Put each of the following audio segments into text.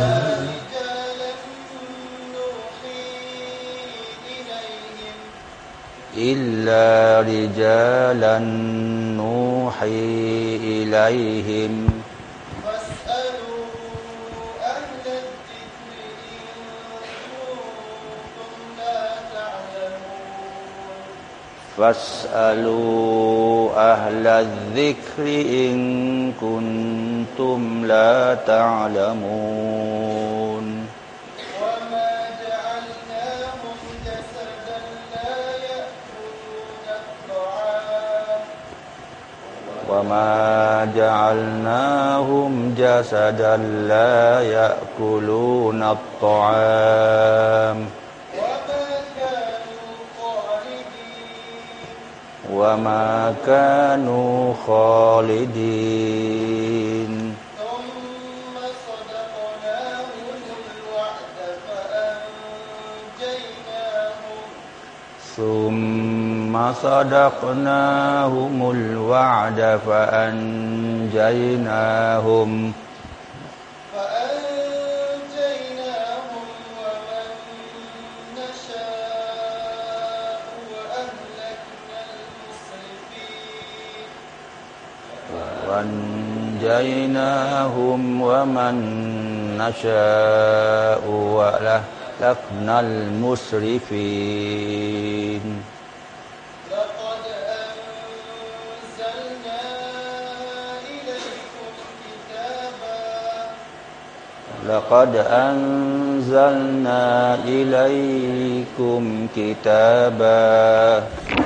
نوحي إليهم. إلا رجالا نوحي إليهم. فاسألوا أهل الذكر إن كنتم لا تعلمون. وما جعلناهم جسدا لا يأكلون الطعام. وما كانوا خالدين. ثم صدقناهم الوعد فأنجيناهم. ثم صدقناهم الوعد فأنجيناهم. وأنجيناهم ومن نشاء وأهلكنا المسرفين. لقد أنزلنا إليكم كتابا. كتابا.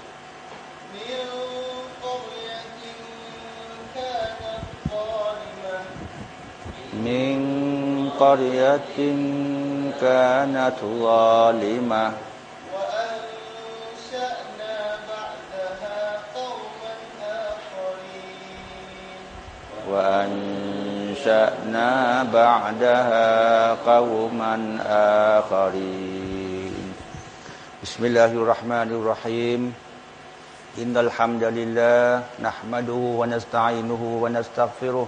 قرية كانت ظالمة. وأنشأنا بعدها قوما آخرين. أنشأنا بعدها قوما آخرين. بسم الله الرحمن الرحيم. إن الحمد لله نحمده ونستعينه ونستغفره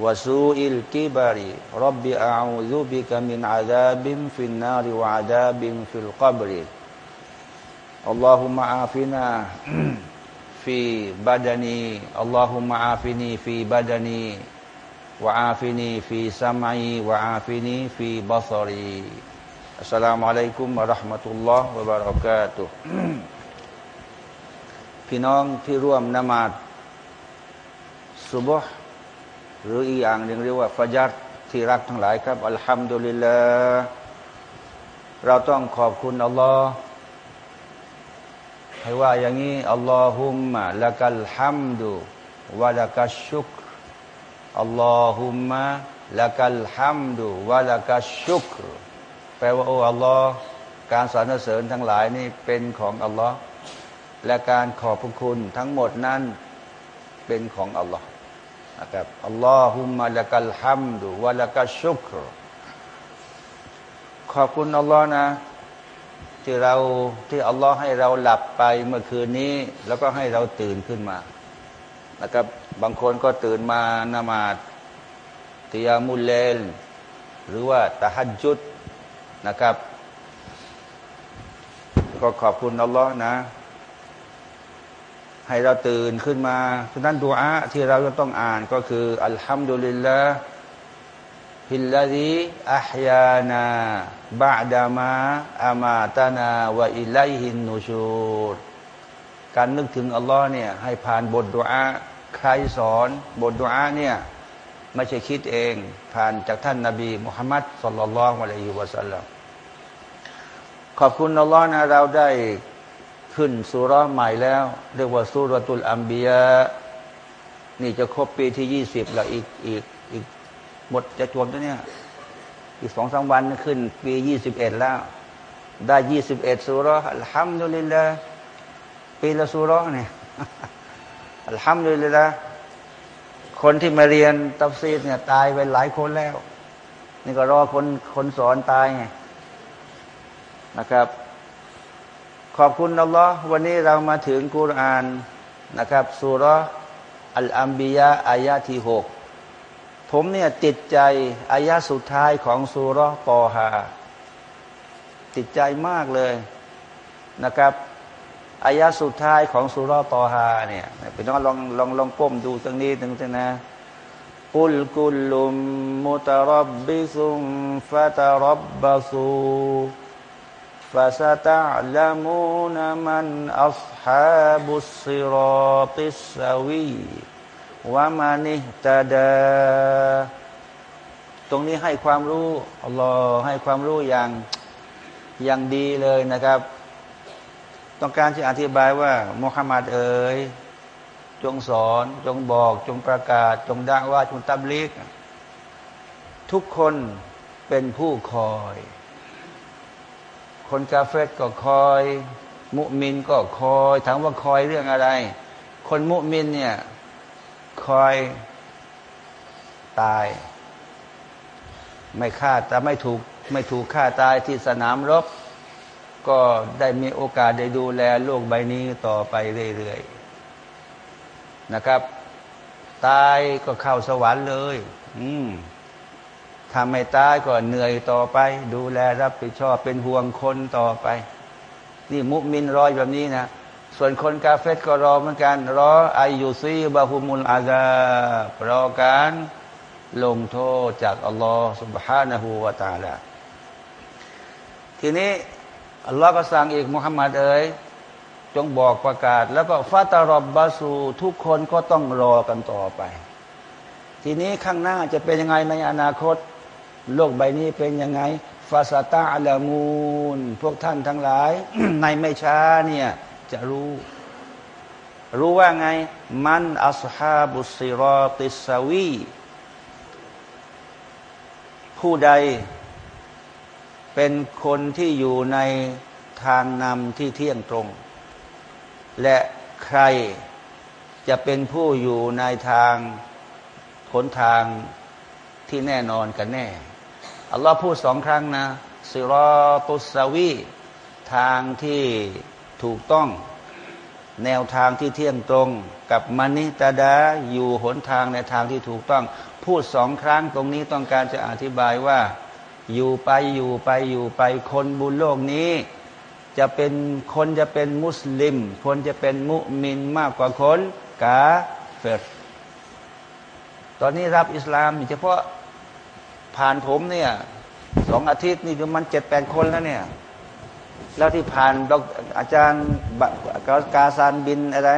wa su'il kibari rabbi a'udzu bika min adzabin fin nari wa adzabin fil qabri Allahumma afina fi badani Allahumma afini fi badani wa afini fi sam'i wa afini fi basari Assalamualaikum warahmatullahi wabarakatuh พี่น้องที่ร่วมนมาศซุบฮ์ หรืออีกอย่างหนึ่งเรียกว่าฟจัดที่รักทั้งหลายครับอัลฮัมดุลิลลาเราต้องขอบคุณอัลลอฮ์ให้ว่าอย่างนี้อัลลอฮุมะละกัลฮัมดุวะละกัชชุกอัลลอฮุมมะละกัลฮัมดุวะละกัชชุกแปลว่าโอ้อัลลอฮ์การสรรเสริญทั้งหลายนี่เป็นของอัลลอฮ์และการขอบพระคุณทั้งหมดนั้นเป็นของอัลลอฮ์ นะครับอัลลอฮุมมะละกัลฮัมดุวะละกัชชุกรขอบคุณอัลลอฮ์นะที่เราที่อัลลอฮ์ให้เราหลับไปเมื่อคืนนี้ แล้วก็ให้เราตื่นขึ้นมานะครับบางคนก็ตื่นมานมาดติยามุลเลนหรือว่าตะฮัดจุดนะครับ ก็ขอบคุณอัลลอฮ์นะ ให้เราตื่นขึ้นมาฉะนั้นดูอาที่เราจะต้องอ่านก็คืออัลฮัมดุลิลลาฮิลลาดีอัพยานาบาดามาอามาตานาวะอิไลฮินนูชูรการนึกถึงอัลลอฮ์เนี่ยให้ผ่านบทดุอาใครสอนบทดุอาเนี่ยไม่ใช่คิดเอง ผ่านจากท่านนาบีมุฮัมมัดสุลลัลลอฮุอะลัยฮิวะสัลลัมขอบคุณอัลลอฮ์นะเราได้ ขึ้นสุราใหม่แล้ว เรียกว่าสุรตุลอัมบียะนี่จะครบปีที่ยี่สิบแล้วอีกอีกอีกหมดจะจวบตัวเนี้ยอีกสองสามวันขึ้น ปียี่สิบเอ็ดแล้ว ได้ยี่สิบเอ็ดสุรอัลฮัมดุลิลละปีละซูเราะฮ์เนี่ย الحمد لله คนที่มาเรียนตัฟซีรเนี่ย ตายไปหลายคนแล้ว นี่ก็รอคนคนสอนตายไงนะครับ ขอบคุณอัลลอฮ์วันนี้เรามาถึงกุรอานนะครับซูเราะฮ์อัลอัมบิยาอ์อายะฮ์ที่หกผมเนี่ยติดใจอายะฮ์สุดท้ายของซูเราะฮ์ตอฮาติดใจมากเลยนะครับอายะสุดท้ายของสุรตอฮาเนี่ยเป็นน้องลองลองลองก้มดูตรงนี้ตรงนี้นะกุลกุลุมมุตรับบิซุมฟะตรับบาสู ฟาสตะลามูนมันอัศฮาบุสิรอติสวีวามานิตาดา ตรงนี้ให้ความรู้อัลลอฮ์ให้ความรู้อย่างอย่างดีเลยนะครับ ต้องการจะอธิบายว่ามุฮัมมัดเอ๋ยจงสอน จงบอก จงประกาศ จงด่าว่าจงตับลิก ทุกคนเป็นผู้คอย คนกาเฟตก็คอย มุมินก็คอยถามว่าคอยเรื่องอะไร คนมุมินเนี่ยคอยตาย ไม่ฆ่าแต่ไม่ถูกไม่ถูกฆ่าตายที่สนามรบ ก็ได้มีโอกาสได้ดูแลโลกใบนี้ต่อไปเรื่อยๆนะครับ ตายก็เข้าสวรรค์เลย อืม ทำไม่ตายก็เหนื่อยต่อไป ดูแลรับผิดชอบเป็นห่วงคนต่อไป นี่มุมินรอยแบบนี้นะ ส่วนคนกาเฟตก็รอเหมือนกัน รออายุซีบาฮุมุลอาซารอการลงโทษจากอัลลอฮฺ سبحانه และ تعالى ทีนี้อัลลอฮ์ก็สั่งอีกมุฮัมมัดเอ๋ยจงบอกประกาศ แล้วก็ฟาตารบบาสูทุกคนก็ต้องรอกันต่อไป ทีนี้ข้างหน้าจะเป็นยังไงในอนาคต โลกใบนี้เป็นยังไงฟาสตาอัลามูนพวกท่านทั้งหลาย ในไม่ช้าเนี่ยจะรู้ รู้ว่าไง มันอัสฮาบุสิรอติสวี ผู้ใดเป็นคนที่อยู่ในทางนำที่เที่ยงตรง และใครจะเป็นผู้อยู่ในทางหนทางที่แน่นอนกันแน่ อัลลอฮ์พูดสองครั้งนะสิรอตุสวีทางที่ถูกต้อง แนวทางที่เที่ยงตรง กับมานิตาดาอยู่หนทางในทางที่ถูกต้อง พูดสองครั้งตรงนี้ต้องการจะอธิบายว่า อยู่ไปอยู่ไปอยู่ไปคนบุญโลกนี้ จะเป็นคนจะเป็นมุสลิม คนจะเป็นมุมินมากกว่าคนกาเฟรตอนนี้รับอิสลามเฉพาะ ผ่านผมเนี่ยสองอาทิตย์นี่คือมันเจ็ดแปดคนแล้วเนี่ย แล้วที่ผ่านดออาจารย์กาซานบินอะไร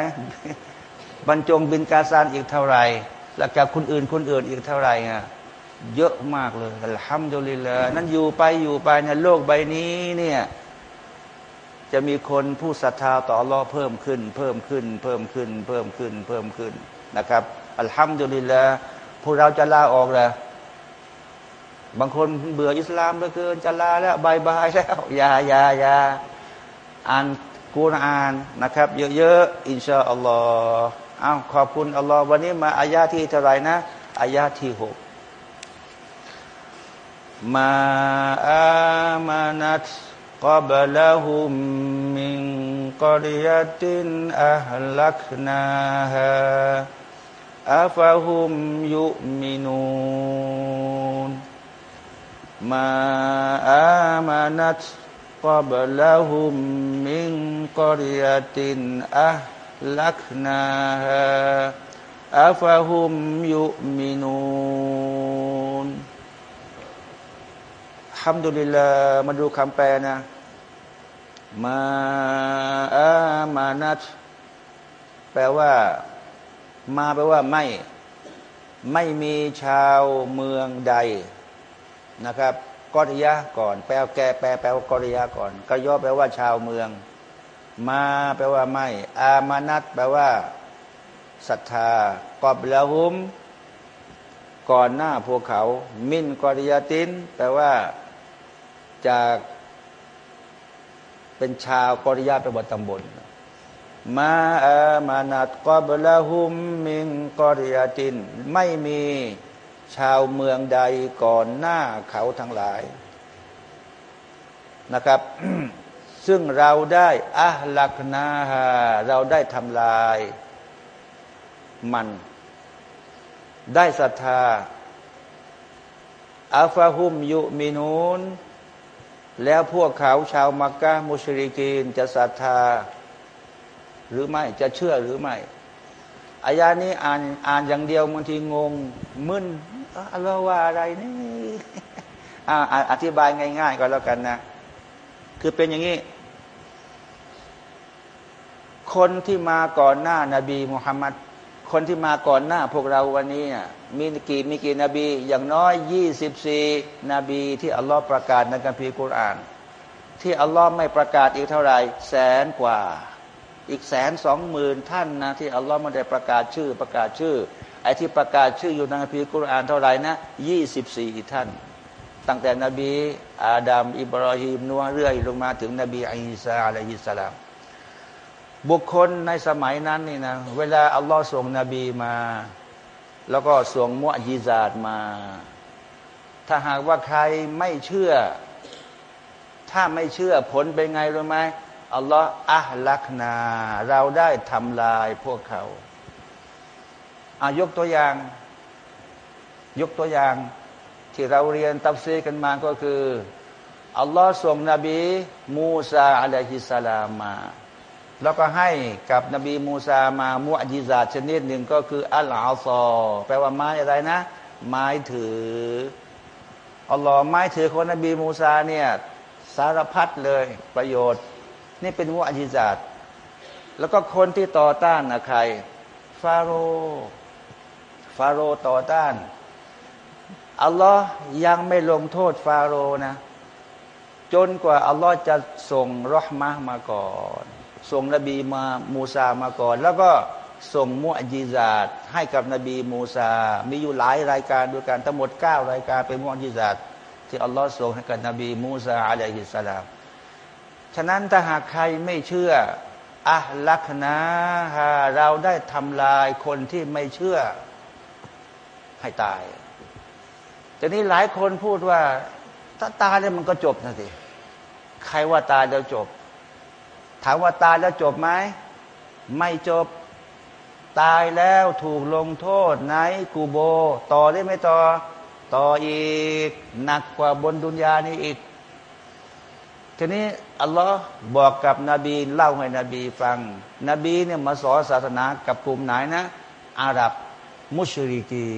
บรรจงบินกาซานอีกเท่าไหร่แล้วจากคนอื่นคนอื่นอีกเท่าไหร่อะเยอะมากเลยอัลฮัมดุลิลละนั้นอยู่ไปอยู่ไปในโลกใบนี้เนี่ยจะมีคนผู้ศรัทธาต่ออัลลอฮ์เพิ่มขึ้น เพิ่มขึ้น เพิ่มขึ้น เพิ่มขึ้น เพิ่มขึ้นนะครับอัลฮัมดุลิลละพวกเราจะลาออกแล้ว บางคนเบื่ออิสลามเหลือเกินจะลาแล้วบายบายแล้วยายายาอ่านกูนอ่านนะครับ เยอะๆอินชาอัลลอฮ์อ้าวขอบคุณอัลลอฮ์วันนี้มาอายาที่เท่าไรนะอายาที่หกมาอามานัตกับเละหุมมิงกอริยตินอัลลักนาฮาอาฟะฮุมยุมินู มาอามานัตกบลาหุมมิงกอริยตินอัลักนาฮะอาฟาหุมยุมินูนฮัมดุลิลลามาดูคำแปลนะ มาอามานัตแปลว่า มาแปลว่าไม่ ไม่มีชาวเมืองใด นะครับกอริยะก่อน แปลแกแปลแปลว่ากอริยะก่อนก็ย่อแปลว่าชาวเมือง มาแปลว่าไม่ อามานัตแปลว่าศรัทธากอบละหุม ก่อนหน้าพวกเขา มินกอริยติน แปลว่าจากเป็นชาวกอริยาเป็นบทตำบลมาอามานัดกอบละหุม มิงกอริยติน ไม่มี ชาวเมืองใดก่อนหน้าเขาทั้งหลายนะครับ ซึ่งเราได้อะลักนาฮาเราได้ทำลายมัน ได้ศรัทธาอัฟาฮุมยุมินูนแล้วพวกเขาชาวมักกะมุชริกีนจะศรัทธา หรือไม่จะเชื่อหรือไม่อายานี้อ่านอ่านอย่างเดียวบางทีงงมึน อัลลอฮ์ว่าอะไรนี่อ่าอธิบายง่ายๆก็แล้วกันนะ คือเป็นอย่างนี้ คนที่มาก่อนหน้านาบีมุฮัมมัดคนที่มาก่อนหน้าพวกเราวันนี้มีกี่มีกี่นบี อย่างน้อยยี่สิบสี่นบีที่อัลลอฮ์ประกาศในคัมภีร์กุรอาน ที่อัลลอฮ์ไม่ประกาศอีกเท่าไหร่แสนกว่า อีกแสนสองหมื่นท่านนะที่อัลลอฮ์ไม่ได้ประกาศชื่อประกาศชื่อ ไอ้ที่ประกาศชื่ออยู่ในคัมภีร์กุรอานเท่าไหร่นะยี่สิบสี่ท่าน ตั้งแต่นบีอาดัมอิบราฮิมนัวเรื่อยลงมาถึงนบีอิสาอะลัยฮิสสลามบุคคลในสมัยนั้นนี่นะเวลาอัลลอฮ์ส่งนบีมา แล้วก็ส่งมุอญิซาดมา ถ้าหากว่าใครไม่เชื่อ ถ้าไม่เชื่อผลเป็นไงรู้ไหมอัลลอฮ์อัลลักนา เราได้ทำลายพวกเขา อายกตัวอย่าง ยกตัวอย่าง ที่เราเรียนตัฟซีกันมาก็คือ อัลลอฮ์ส่งนบีมูซาอะลัยฮิสลามมา แล้วก็ให้กับนบีมูซามามุอจิซาชนิดหนึ่งก็คืออัลอาซอ แปลว่าไม้อะไรนะ ไม้ถืออัลลอฮ์ไม้ถือของนบีมูซาเนี่ยสารพัดเลยประโยชน์ นี่เป็นมุอจิซาแล้วก็คนที่ต่อต้านนะใคร ฟาโร ฟาโรต่อต้าน อัลลอฮ์ยังไม่ลงโทษฟาโรนะ จนกว่าอัลลอฮ์จะส่งรหมะมาก่อน ส่งนบีมามูซามาก่อน แล้วก็ส่งมุอจิซาตให้กับนบีมูซา มีอยู่หลายรายการด้วยกันทั้งหมดเก้ารายการเป็นมุอจิซาตที่อัลลอฮ์ส่งให้กับนบีมูซาอะลัยฮิสสลามฉะนั้นถ้าหากใครไม่เชื่ออะลักนาฮาเราได้ทำลายคนที่ไม่เชื่อ ให้ตาย แต่นี้หลายคนพูดว่าถ้าตายแล้วมันก็จบนะสิใครว่าตายแล้วจบ ถามว่าตายแล้วจบไหมไม่จบตายแล้วถูกลงโทษไหนกูโบ ต่อได้ไหมต่อ ต่ออีกหนักกว่าบนดุนยานี่อีก ทีนี้ อัลลอฮ์บอกกับนบีเล่าให้นบีฟัง นบีเนี่ยมาสอนศาสนากับกลุ่มไหนนะ อาหรับ มุชริกี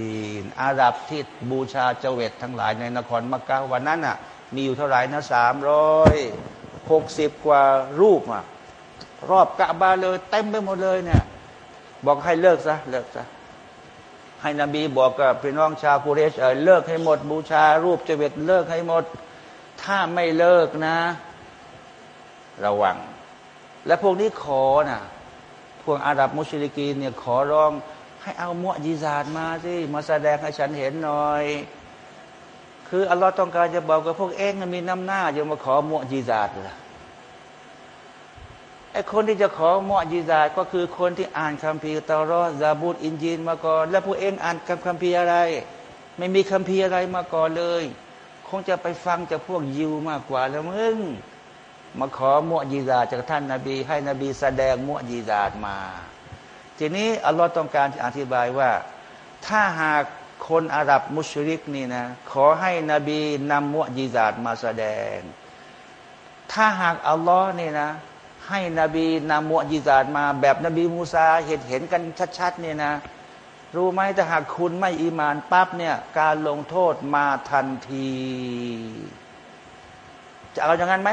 น อาหรับที่บูชาเจเวตทั้งหลายในนครมักกะวันนั้นอะ มีอยู่เท่าไหร่นะสามร้อยหกสิบกว่ารูปอะรอบกะบาเลยเต็มไปหมดเลยเนี่ย บอกให้เลิกซะเลิกซะให้นบีบอกกับพี่น้องชาวกุเรชเออเลิกให้หมด บูชารูปเจเวตเลิกให้หมด ถ้าไม่เลิกนะ ระวัง และพวกนี้ขอนะพวกอาหรับมุชริกีนเนี่ยขอร้อง ให้เอามุอจิซาดมาสิมาแสดงให้ฉันเห็นหน่อย คืออัลลอฮ์ต้องการจะบอกกับพวกเองมีน้ำหน้าจะมาขอมุอจิซาดล่ะไอคนที่จะขอมุอจิซาดก็คือคนที่อ่านคัมภีร์ตอรอซาบูตอินจีนมาก่อน แล้วพวกเองอ่านคัมภีร์อะไร ไม่มีคัมภีร์อะไรมาก่อนเลย คงจะไปฟังจากพวกยิวมากกว่าแล้วมึงมาขอมุอจีซาจากท่านนาบี ให้นบีแสดงมุอจีซามา ทีนี้อัลลอฮ์ต้องการอธิบายว่า ถ้าหากคนอาหรับมุชริกนี่นะ ขอให้นบีนำมุอจีซามาแสดง ถ้าหากอัลลอฮ์นี่นะ ให้นบีนำมุอจีซามาแบบนบีมูซาเห็นเห็นกันชัดๆนี่นะ รู้ไหมถ้าหากคุณไม่อีมานปั๊บเนี่ยการลงโทษมาทันที จะเอาอย่างนั้นไหม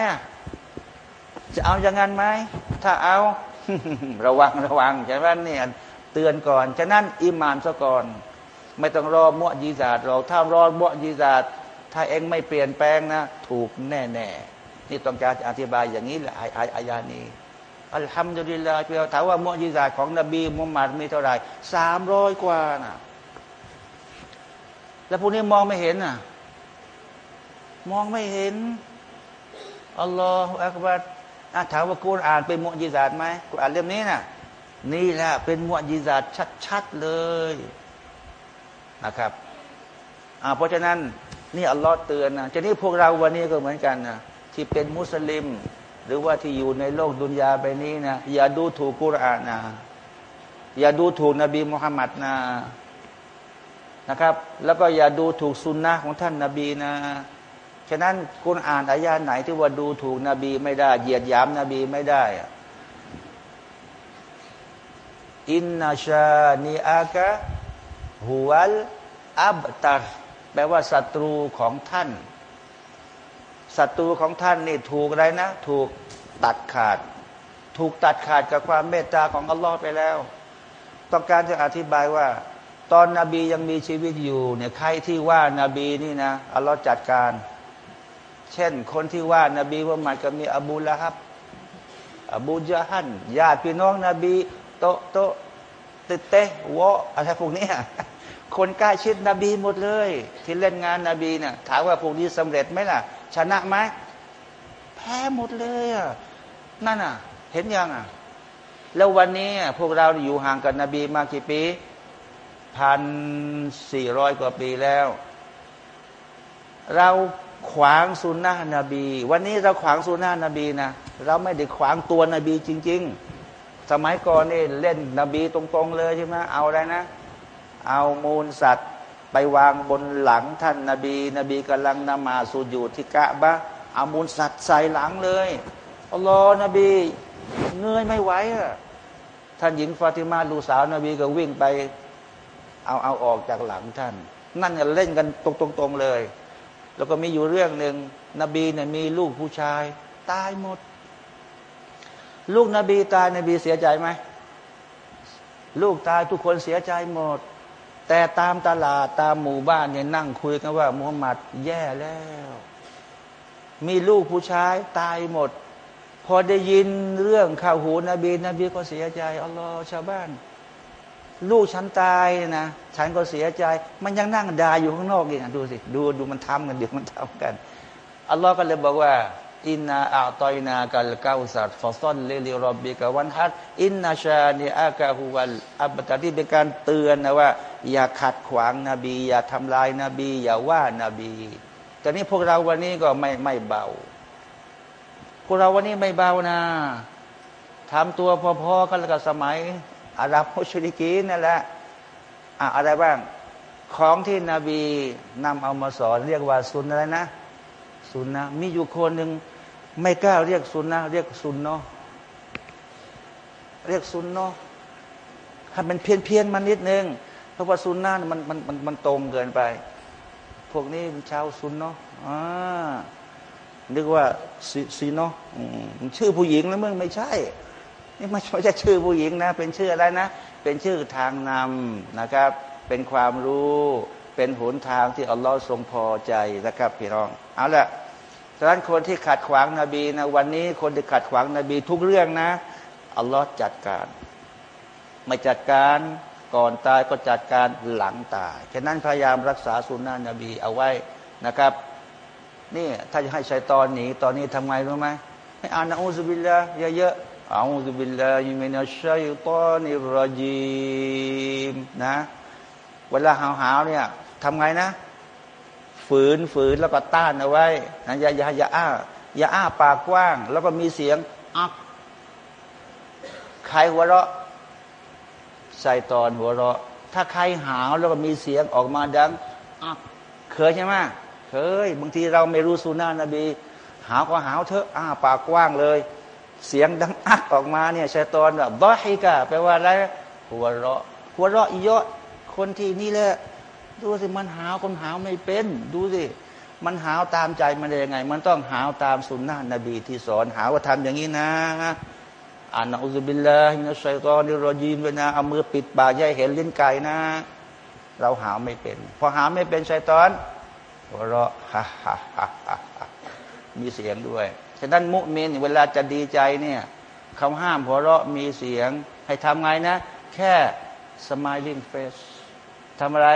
จะเอาอย่างนั้นไหมถ้าเอา ระวังระวังใช่ไหมเนี่ยเตือนก่อน ฉะนั้นอิมานซะก่อน ไม่ต้องรอมวยีศาสตร์เราถ้ารอมวยีศาสตร์ถ้าเองไม่เปลี่ยนแปลงนะ ถูกแน่แน่นี่ต้องการอธิบายอย่างนี้แหละอายานี้อัลฮัมดุลิลลาห์เราถามว่ามุอญิซาของนบีมุฮัมมัดมีเท่าไหร่สามร้อยกว่านะแล้วพวกนี้มองไม่เห็นน่ะ มองไม่เห็นอัลลอฮฺอักบัด ถามว่ากูอ่านเป็นมุอญิซาไหมกูอ่านเล่มนี้น่ะนี่แหละเป็นมุอญิซาชัดๆเลยนะครับเพราะฉะนั้นนี่อัลลอฮ์เตือนนะจะนี่พวกเราวันนี้ก็เหมือนกันนะที่เป็นมุสลิม หรือว่าที่อยู่ในโลกดุนยาไปนี้นะอย่าดูถูกกุรอานนะอย่าดูถูกนบีมุฮัมมัดนะนะครับ แล้วก็อย่าดูถูกสุนนะของท่านนาบีนะ ฉะนั้นกุณอ่านอายาไหนที่ว่าดูถูกนบีไม่ได้ เหยียดหยามนบีไม่ได้ อินนาชานีอากะฮุวัลอับตารแปลว่าศัตรูของท่านศัตรูของท่านนี่ถูกอะไรนะ ถูกตัดขาด ถูกตัดขาดกับความเมตตาของอัลลอฮ์ไปแล้ว ต้องการจะอธิบายว่า ตอนนบียังมีชีวิตอยู่เนี่ยใครที่ว่านาบีนี่นะอัลลอฮ์จัดการ เช่น คนที่ว่านาบีว่ามันก็มีอบูละครับ อบูจาฮันญาติพี่น้องนบี โตโตเตเตวะอะไรพวกนี้คนใกล้ชิดนบีหมดเลย ที่เล่นงานนาบีเนี่ยถามว่าพวกนี้สำเร็จไหมล่ะ ชนะไหมแพ้หมดเลยอะนั่นอะ เห็นยังอะ แล้ววันนี้พวกเราอยู่ห่างกับนบีมากี่ปีพันสี่ร้อยกว่าปีแล้ว เรา ขวางสุนนะนบี วันนี้เราขวางสุนนะนบีนะเราไม่ได้ขวางตัวนบีจริง ๆ สมัยก่อนนี่เล่นนบีตรงๆ เลยใช่ไหมเอาอะไรนะ เอามูลสัตว์ไปวางบนหลังท่านนบี นบีกำลังนมาสูญอยู่ที่กะบะเอามูลสัตว์ใส่หลังเลยอัลลอฮ์นบีเงยไม่ไหวอะท่านหญิงฟาติมาลูกสาวนบีก็วิ่งไป เอาเอาออกจากหลังท่าน นั่นเล่นกันตรงๆเลย แล้วก็มีอยู่เรื่องหนึ่งนบีเนี่ยมีลูกผู้ชาย ตายหมด ลูกนบีตายนบีเสียใจไหมลูกตายทุกคนเสียใจหมด แต่ตามตลาดตามหมู่บ้านเนี่ยนั่งคุยกันว่ามุฮัมมัดแย่แล้ว มีลูกผู้ชายตายหมด พอได้ยินเรื่องข่าวหูนบี นบีก็เสียใจอัลลอฮ์ชาวบ้าน ลูกฉันตายนะฉันก็เสียใจ มันยังนั่งด่าอยู่ข้างนอกอีกดูสิ ดูดูมันทำกันเดี๋ยวมันทำกันอัลลอฮ์ก็เลยบอกว่า อินนาอัตอยนากัลกาสัตฟอซอนเลลิรอบบิกวันฮัดอินนาชาเนอากาฮูวัลอับตาที่เป็นการเตือนนะว่า อย่าขัดขวางนาบี อย่าทำลายนาบี อย่าว่านาบีแต่นี้พวกเราวันนี้ก็ไม่ไม่เบา พวกเราวันนี้ไม่เบานะทำตัวพอๆกันกับสมัย อาหรับมุชริกีนั่นแหละอะอะไรบ้าง ของที่นบีนำเอามาสอน เรียกว่าสุนอะไรนะ สุนนะมีอยู่คนหนึ่งไม่กล้าเรียกซุนนะเรียกซุนเนาะเรียกซุนเนาะถ้ามันเพี้ยนเพี้ยนมันนิดนึง เพราะว่าซุนนะมันมันมันมันตรงเกินไป พวกนี้มันชาวซุนเนาะอ่านึกว่าซีเนาะชื่อผู้หญิงแล้วมึงไม่ใช่ นี่ไม่ใช่ชื่อผู้หญิงนะ เป็นชื่ออะไรนะ เป็นชื่อทางนำนะครับ เป็นความรู้ เป็นหนทางที่อัลลอฮ์ทรงพอใจนะครับพี่น้อง เอาละฉะนั้นคนที่ขัดขวางนาบีนะวันนี้คนที่ขัดขวางนาบีทุกเรื่องนะอัลลอฮ์จัดการ ไม่จัดการก่อนตายก็จัดการหลังตาย ฉะนั้นพยายามรักษาสุนนะนบีเอาไว้นะครับนี่ถ้าจะให้ชัยตอนหนีตอนนี้ทำไงรู้ไหมให้อ่านอูซุบิลละเยอะๆ อูซุบิลละยิมินัชชัยตอนิรจีนะ เวลาหาวๆเนี่ยทำไงนะ ฝืนฝืนแล้วก็ต้านเอาไว้นะอย่าอย่าอย่าอ้า อย่าอ้าปากกว้าง แล้วก็มีเสียงอักใครหัวเราะใส่ตอนหัวเราะ ถ้าใครหาวแล้วก็มีเสียงออกมาดังอักเคยใช่ไหมเคย บางทีเราไม่รู้สุนานะบี หาวก็หาวเถอะอ้าปากกว้างเลย เสียงดังอักออกมาเนี่ยชัยตอนแบบบอฮิกะแปลว่าอะไรหัวเราะ หัวเราะอียอะคนที่นี่แหละดูสิมันหาวคนหาวไม่เป็น ดูสิมันหาวตามใจมันได้ยังไง มันต้องหาวตามสุนนะนบีที่สอนหาว่าทำอย่างนี้นะอ่านอุบิลลาฮินัสไซตอนิรจีนเวนาเอามือปิดปากย่าเห็นลิ้นไก่นะ เราหาวไม่เป็น พอหาวไม่เป็นชัยตอนหัวเราะฮ่าฮ่าฮ่ามีเสียงด้วย ฉะนั้นมุมินเวลาจะดีใจเนี่ยเขาห้ามหัวเราะมีเสียง ให้ทำไงนะ แค่ smiling face ทำอะไร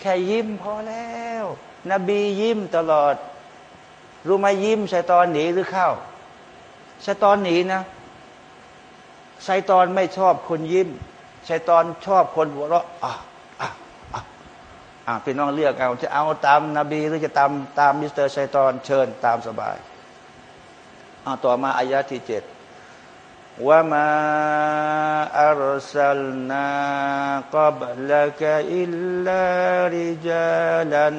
แค่ยิ้มพอแล้ว นบียิ้มตลอด รู้ไหมยิ้มชัยตอนหนีหรือเข้าชัยตอนหนีนะชัยตอนไม่ชอบคนยิ้มชัยตอนชอบคนหัวเราะอะอะอะอะพี่น้องเลือกเอาจะเอาตามนาบีหรือจะตามตามมิสเตอร์ชัยตอนเชิญตามสบาย อ่ะต่อมาอายะที่เจ็ด وما أرسلنا قبلك إلا رجالا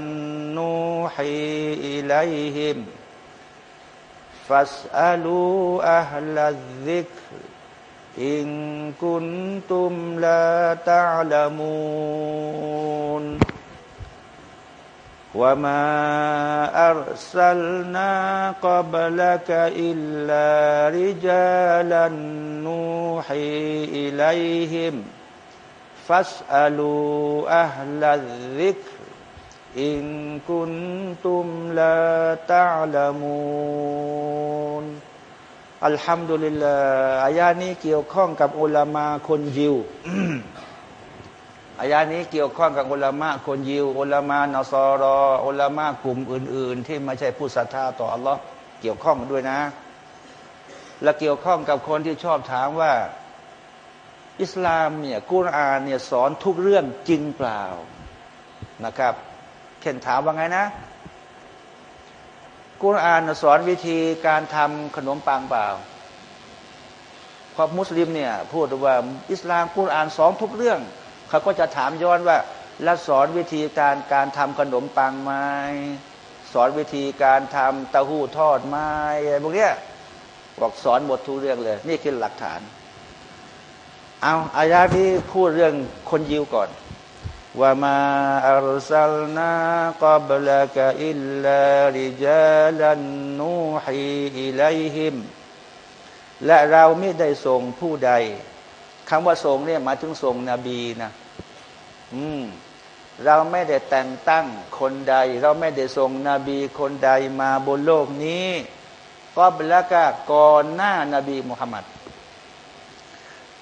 نوحي إليهم فاسألوا أهل الذكر إن كنتم لا تعلمون وما أرسلنا قبلك إلا رجالا نوحي إليهم فاسألوا أهل الذكر إن كنتم لا تعلمون อัลฮัมดุลิลลาอายานี้เกี่ยวข้องกับอุลามาคนยิว อายานี้เกี่ยวข้องกับอุลามะคนยิวอุลามะนอสอรออุลามะกลุ่มอื่น ๆ ที่ไม่ใช่ผู้ศรัทธาต่ออัลลอฮ์เกี่ยวข้องด้วยนะ และเกี่ยวข้องกับคนที่ชอบถามว่า อิสลามเนี่ยกุรอานเนี่ยสอนทุกเรื่องจริงเปล่านะครับเข็นถามว่าไงนะ กุรอานสอนวิธีการทำขนมปังเปล่าพอมุสลิมเนี่ยพูดว่าอิสลามกุรอานสอนทุกเรื่อง เขาก็จะถามย้อนว่า แล้วสอนวิธีการการทำขนมปังไหมสอนวิธีการทำเต้าหู้ทอดไหมอะไรพวกเนี้ยบอกสอนหมดทุกเรื่องเลย นี่คือหลักฐาน เอาอายาที่พูดเรื่องคนยิวก่อนว่ามาอัลซัลนากับลกอิลลาริจาลันนูฮีอิไลฮิม และเราไม่ได้ส่งผู้ใด คำว่าส่งเนี่ยมาถึงส่งนบีนะอืมเราไม่ได้แต่งตั้งคนใด เราไม่ได้ส่งนบีคนใดมาบนโลกนี้ก็บละกะก่อนหน้านาบีมุฮัมมัด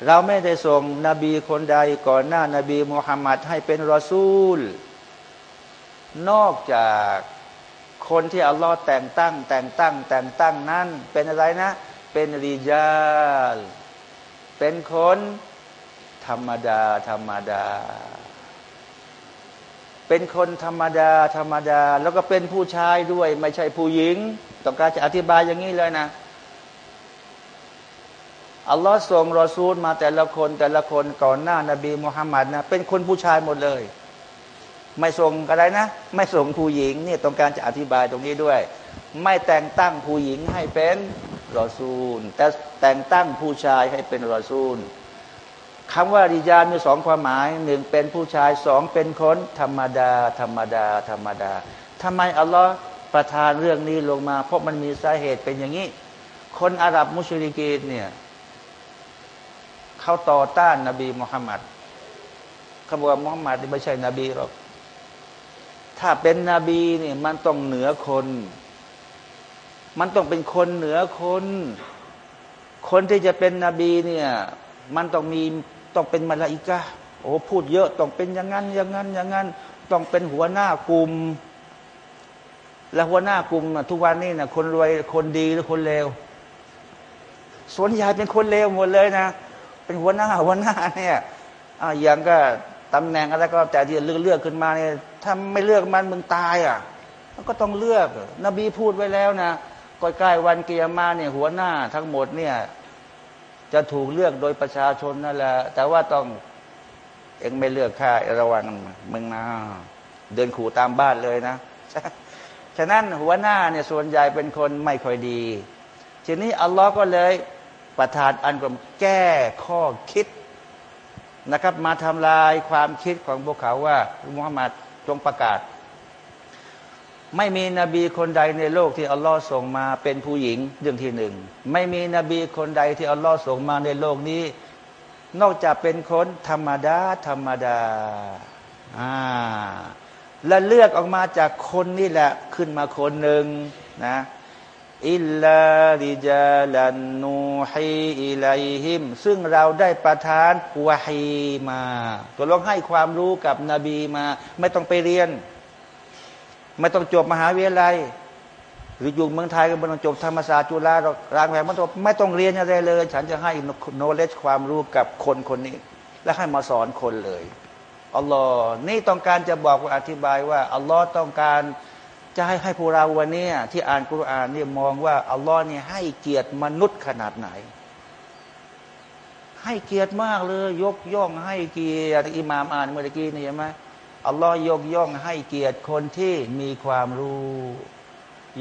เราไม่ได้ส่งนบีคนใดก่อนหน้านาบีมุฮัมมัดให้เป็นรอซูล นอกจากคนที่อัลลอฮ์แต่งตั้ง แต่งตั้ง แต่งตั้งนั้น เป็นอะไรนะ เป็นริจาล เป็นคนธรรมดา ธรรมดา เป็นคนธรรมดา ธรรมดา แล้วก็เป็นผู้ชายด้วย ไม่ใช่ผู้หญิง ต้องการจะอธิบายอย่างนี้เลยนะอัลลอฮ์ส่งรอซูลมาแต่ละคนแต่ละคนก่อนหน้านาบีมุฮัมมัดนะเป็นคนผู้ชายหมดเลย ไม่ส่งอะไรนะ ไม่ส่งผู้หญิงเนี่ยต้องการจะอธิบายตรงนี้ด้วย ไม่แต่งตั้งผู้หญิงให้เป็น รอซูล แต่แต่งตั้งผู้ชายให้เป็นรอซูลคำว่าริยามีสองความหมายหนึ่งเป็นผู้ชายสองเป็นคนธรรมดา ธรรมดา ธรรมดาทำไมอัลลอฮ์ประทานเรื่องนี้ลงมา เพราะมันมีสาเหตุเป็นอย่างนี้ คนอาหรับมุชริกีนเนี่ยเขาต่อต้านนบีมุฮัมมัดเขาบอกว่ามุฮัมมัดไม่ใช่นบีหรอกถ้าเป็นนบีเนี่ยมันต้องเหนือคน มันต้องเป็นคนเหนือคน คนที่จะเป็นนบีเนี่ยมันต้องมีต้องเป็นมาลาอิกะโอ้พูดเยอะต้องเป็นอย่างนั้นอย่างนั้นอย่างนั้นต้องเป็นหัวหน้ากลุ่มและหัวหน้ากลุ่มทุกวันนี้นะคนรวยคนดีหรือคนเลวส่วนใหญ่เป็นคนเลวหมดเลยนะ เป็นหัวหน้าหัวหน้าเนี่ยอ่าอย่างก็ตำแหน่งอะไรก็แต่ที่เลือกเลือกขึ้นมาเนี่ยถ้าไม่เลือกมันมึงตายอะก็ต้องเลือก นบีพูดไว้แล้วนะ ใกล้ๆวันเกียร์มาเนี่ยหัวหน้าทั้งหมดเนี่ยจะถูกเลือกโดยประชาชนนั่นแหละแต่ว่าต้องเองไม่เลือกข้าระวังมึงนะเดินขู่ตามบ้านเลยนะ ฉะนั้นหัวหน้าเนี่ยส่วนใหญ่เป็นคนไม่ค่อยดี ทีนี้อัลลอฮ์ก็เลยประทานอันกลมแก้ข้อคิดนะครับ มาทำลายความคิดของพวกเขาว่ามุฮัมมัดจงประกาศ ไม่มีนบีคนใดในโลกที่อัลลอฮ์ส่งมาเป็นผู้หญิงเรื่องที่หนึ่งไม่มีนบีคนใดที่อัลลอฮ์ส่งมาในโลกนี้ นอกจากเป็นคนธรรมดาธรรมดาอ่าและเลือกออกมาจากคนนี่แหละขึ้นมาคนหนึ่งนะอิลลาริจาลันนูฮีอิไลฮิม ซึ่งเราได้ประทานวะฮีมาตัวลองให้ความรู้กับนบีมา ไม่ต้องไปเรียน ไม่ต้องจบมหาวิทยาลัย หรืออยู่เมืองไทยก็ไม่ต้องจบธรรมศาสตร์จุฬารางแหวนมันไม่ต้องเรียนอะไรเลย ฉันจะให้โนเลจความรู้กับคนคนนี้ และให้มาสอนคนเลยอัลลอฮ์นี่ต้องการจะบอกว่าอธิบายว่าอัลลอฮ์ต้องการจะให้ให้พวกเราวันนี้ที่อ่านกุรอานเนี่ยมองว่าอัลลอฮ์เนี่ยให้เกียรติมนุษย์ขนาดไหน ให้เกียรติมากเลย ยกย่องให้เกียรติอิหมามอ่านเมื่อกี้นี่เห็นไหม อัลลอฮ์ยกย่องให้เกียรติคนที่มีความรู้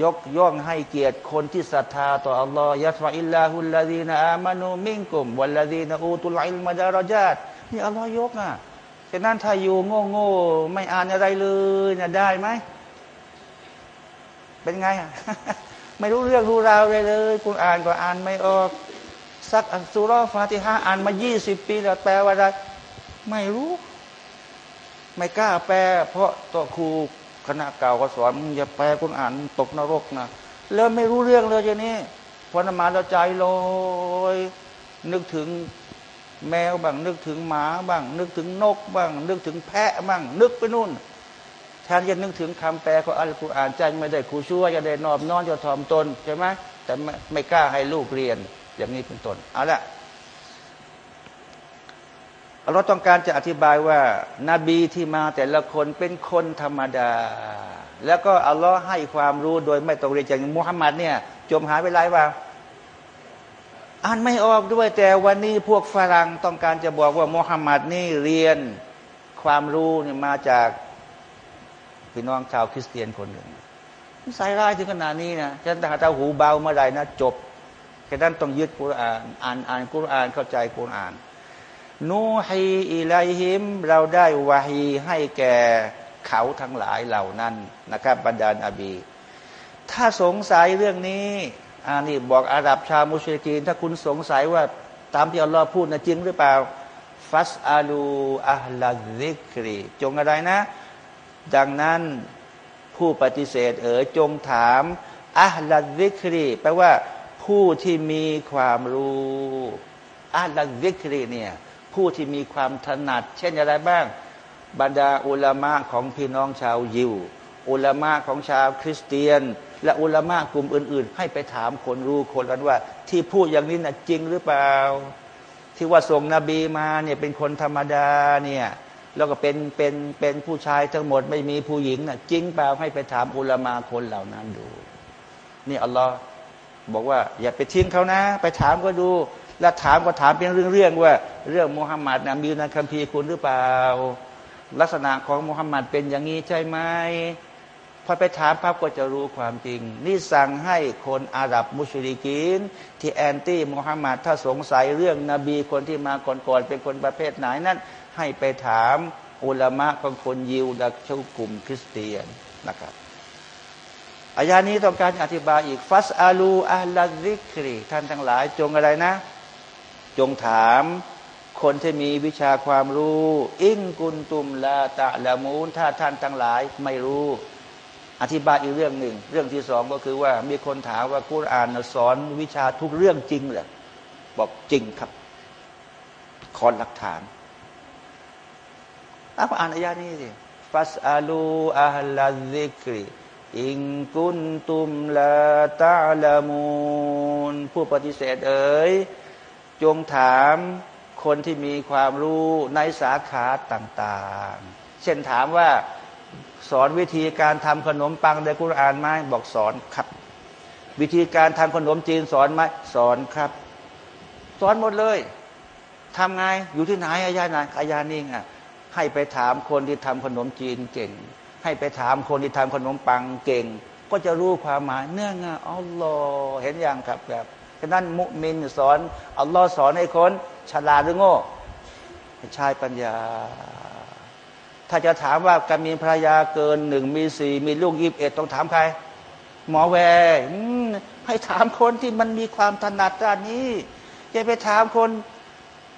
ยกย่องให้เกียรติคนที่ศรัทธาต่ออัลลอฮ์ยัสฟะอิลลาฮุลลาดีนอามานูมิงกุมวัลลาดีนอูตุลอิลมาดารจาตนี่อัลลอฮ์ยกอะฉะนั้นถ้าอยู่โง่โง่ไม่อ่านอะไรเลยเนี่ยได้ไหมเป็นไงอะไม่รู้เรื่องรู้ราวเลยเลยคุณอ่านก็อ่านไม่ออกสักอัสุรอฟาติฮะอ่านมายี่สิบปีแล้วแปลว่าอะไรไม่รู้ ไม่กล้าแปล เพราะตัวครูคณะเก่าก็สอนมึงอย่าแปลคุณอ่านตกนรกนะแล้วไม่รู้เรื่องเลยอย่างนี้พอนมาเราใจลอยนึกถึงแมวบ้างนึกถึงหมาบ้าง นึกถึงนกบ้าง นึกถึงแพะบ้าง นึกไปนู่นแทนจะนึกถึงคำแปลของอัลกุรอานใจไม่ได้ครูชั่วจะได้นอบน้อมจะถ่อมตนใช่ไหมแต่ไม่ไม่กล้าให้ลูกเรียนอย่างนี้เป็นต้นเอาละ เราต้องการจะอธิบายว่านาบีที่มาแต่ละคนเป็นคนธรรมดา แล้วก็อัลลอฮ์ให้ความรู้โดยไม่ต้องเรียนจากมุฮัมมัดเนี่ยจมหายไปไรว่าอ่านไม่ออกด้วยแต่วันนี้พวกฝรั่งต้องการจะบอกว่ามุฮัมมัดนี่เรียนความรู้เนี่ยมาจากพี่น้องชาวคริสเตียนคนหนึ่งใส่ร้ายถึงขนาดนี้นะฉันถ้าตาหูเบาเมื่อไรนะจบแค่นั้นต้องยึดกุรอานอ่านอ่านกุรอานเข้าใจกุรอาน นูฮีอิไลฮิม เราได้วาฮีให้แก่เขาทั้งหลายเหล่านั้นนะครับบรรดานบี ถ้าสงสัยเรื่องนี้อ่านี่บอกอาหรับชาวมุชริกีน ถ้าคุณสงสัยว่าตามที่อัลลอฮ์พูดนะจริงหรือเปล่า فاسألوا أهل الذكر จงอะไรนะ ดังนั้นผู้ปฏิเสธเอ๋ยจงถาม أهل الذكر แปลว่าผู้ที่มีความรู้أهل الذكر เนี่ย ผู้ที่มีความถนัด เช่นอะไรบ้าง บรรดาอุลามะของพี่น้องชาวยิว อุลามะของชาวคริสเตียน และอุลามะกลุ่มอื่น ๆ ให้ไปถามคนรู้คนกันว่า ที่พูดอย่างนี้นะ่ะจริงหรือเปล่า ที่ว่าส่งนบีมาเนี่ยเป็นคนธรรมดาเนี่ยแล้วก็เป็นเป็นเป็นผู้ชายทั้งหมดไม่มีผู้หญิงนะ่ะจริงเปล่าให้ไปถามอุลามะคนเหล่านั้นดู นี่อัลลอฮ์บอกว่า อย่าไปทิ้งเขานะ ไปถามก็ดู แล้วถามก็ถามเป็นเรื่องๆว่า เรื่องมุฮัมมัดนะมีในคัมภีร์คุณหรือเปล่า ลักษณะของมุฮัมมัดเป็นอย่างนี้ใช่ไหมพอไปถามปั๊บก็จะรู้ความจริง นี่สั่งให้คนอาหรับมุชริกีนที่ anti มุฮัมมัดถ้าสงสัยเรื่องนบีคนที่มาก่อนๆเป็นคนประเภทไหนนั้น ให้ไปถามอุลามะของคนยิวดักชาวกลุ่มคริสเตียนนะครับอายะฮ์นี้ต้องการอธิบายอีก فاسألوا أهل الذكر ท่านทั้งหลายจงอะไรนะ จงถามคนที่มีวิชาความรู้ อิงกุนตุมลาตะละมูนถ้าท่านทั้งหลายไม่รู้ อธิบายอีกเรื่องหนึ่ง เรื่องที่สองก็คือว่ามีคนถามว่ากุรอานสอนวิชาทุกเรื่องจริงเหรอบอกจริงครับ ขอหลักฐานอ่านอายานี้สิฟัสอาลูอัลลาซิกรีอิงกุนตุมลาตาลามูนผู้ปฏิเสธเอ๋ย จงถามคนที่มีความรู้ในสาขาต่างๆ เช่นถามว่าสอนวิธีการทำขนมปังในกุรอานไหมบอกสอนครับ วิธีการทำขนมจีนสอนไหมสอนครับ สอนหมดเลยทำไงอยู่ที่ไหนอายาไหนอายานี่ไงให้ไปถามคนที่ทำขนมจีนเก่ง ให้ไปถามคนที่ทำขนมปังเก่ง ก็จะรู้ความหมายเนื่องอะอัลลอฮ์เห็นอย่างครับแบบะนั้นมุมินสอนอัลลอฮ์สอนให้คนฉลาดหรือโง่ใช้ปัญญา ถ้าจะถามว่าการมีภรรยาเกินหนึ่งมีสี่มีลูกยีิบเอ็ดต้องถามใคร หมอแวร์ให้ถามคนที่มันมีความถนัดด้านนี้อย่าไปถามคน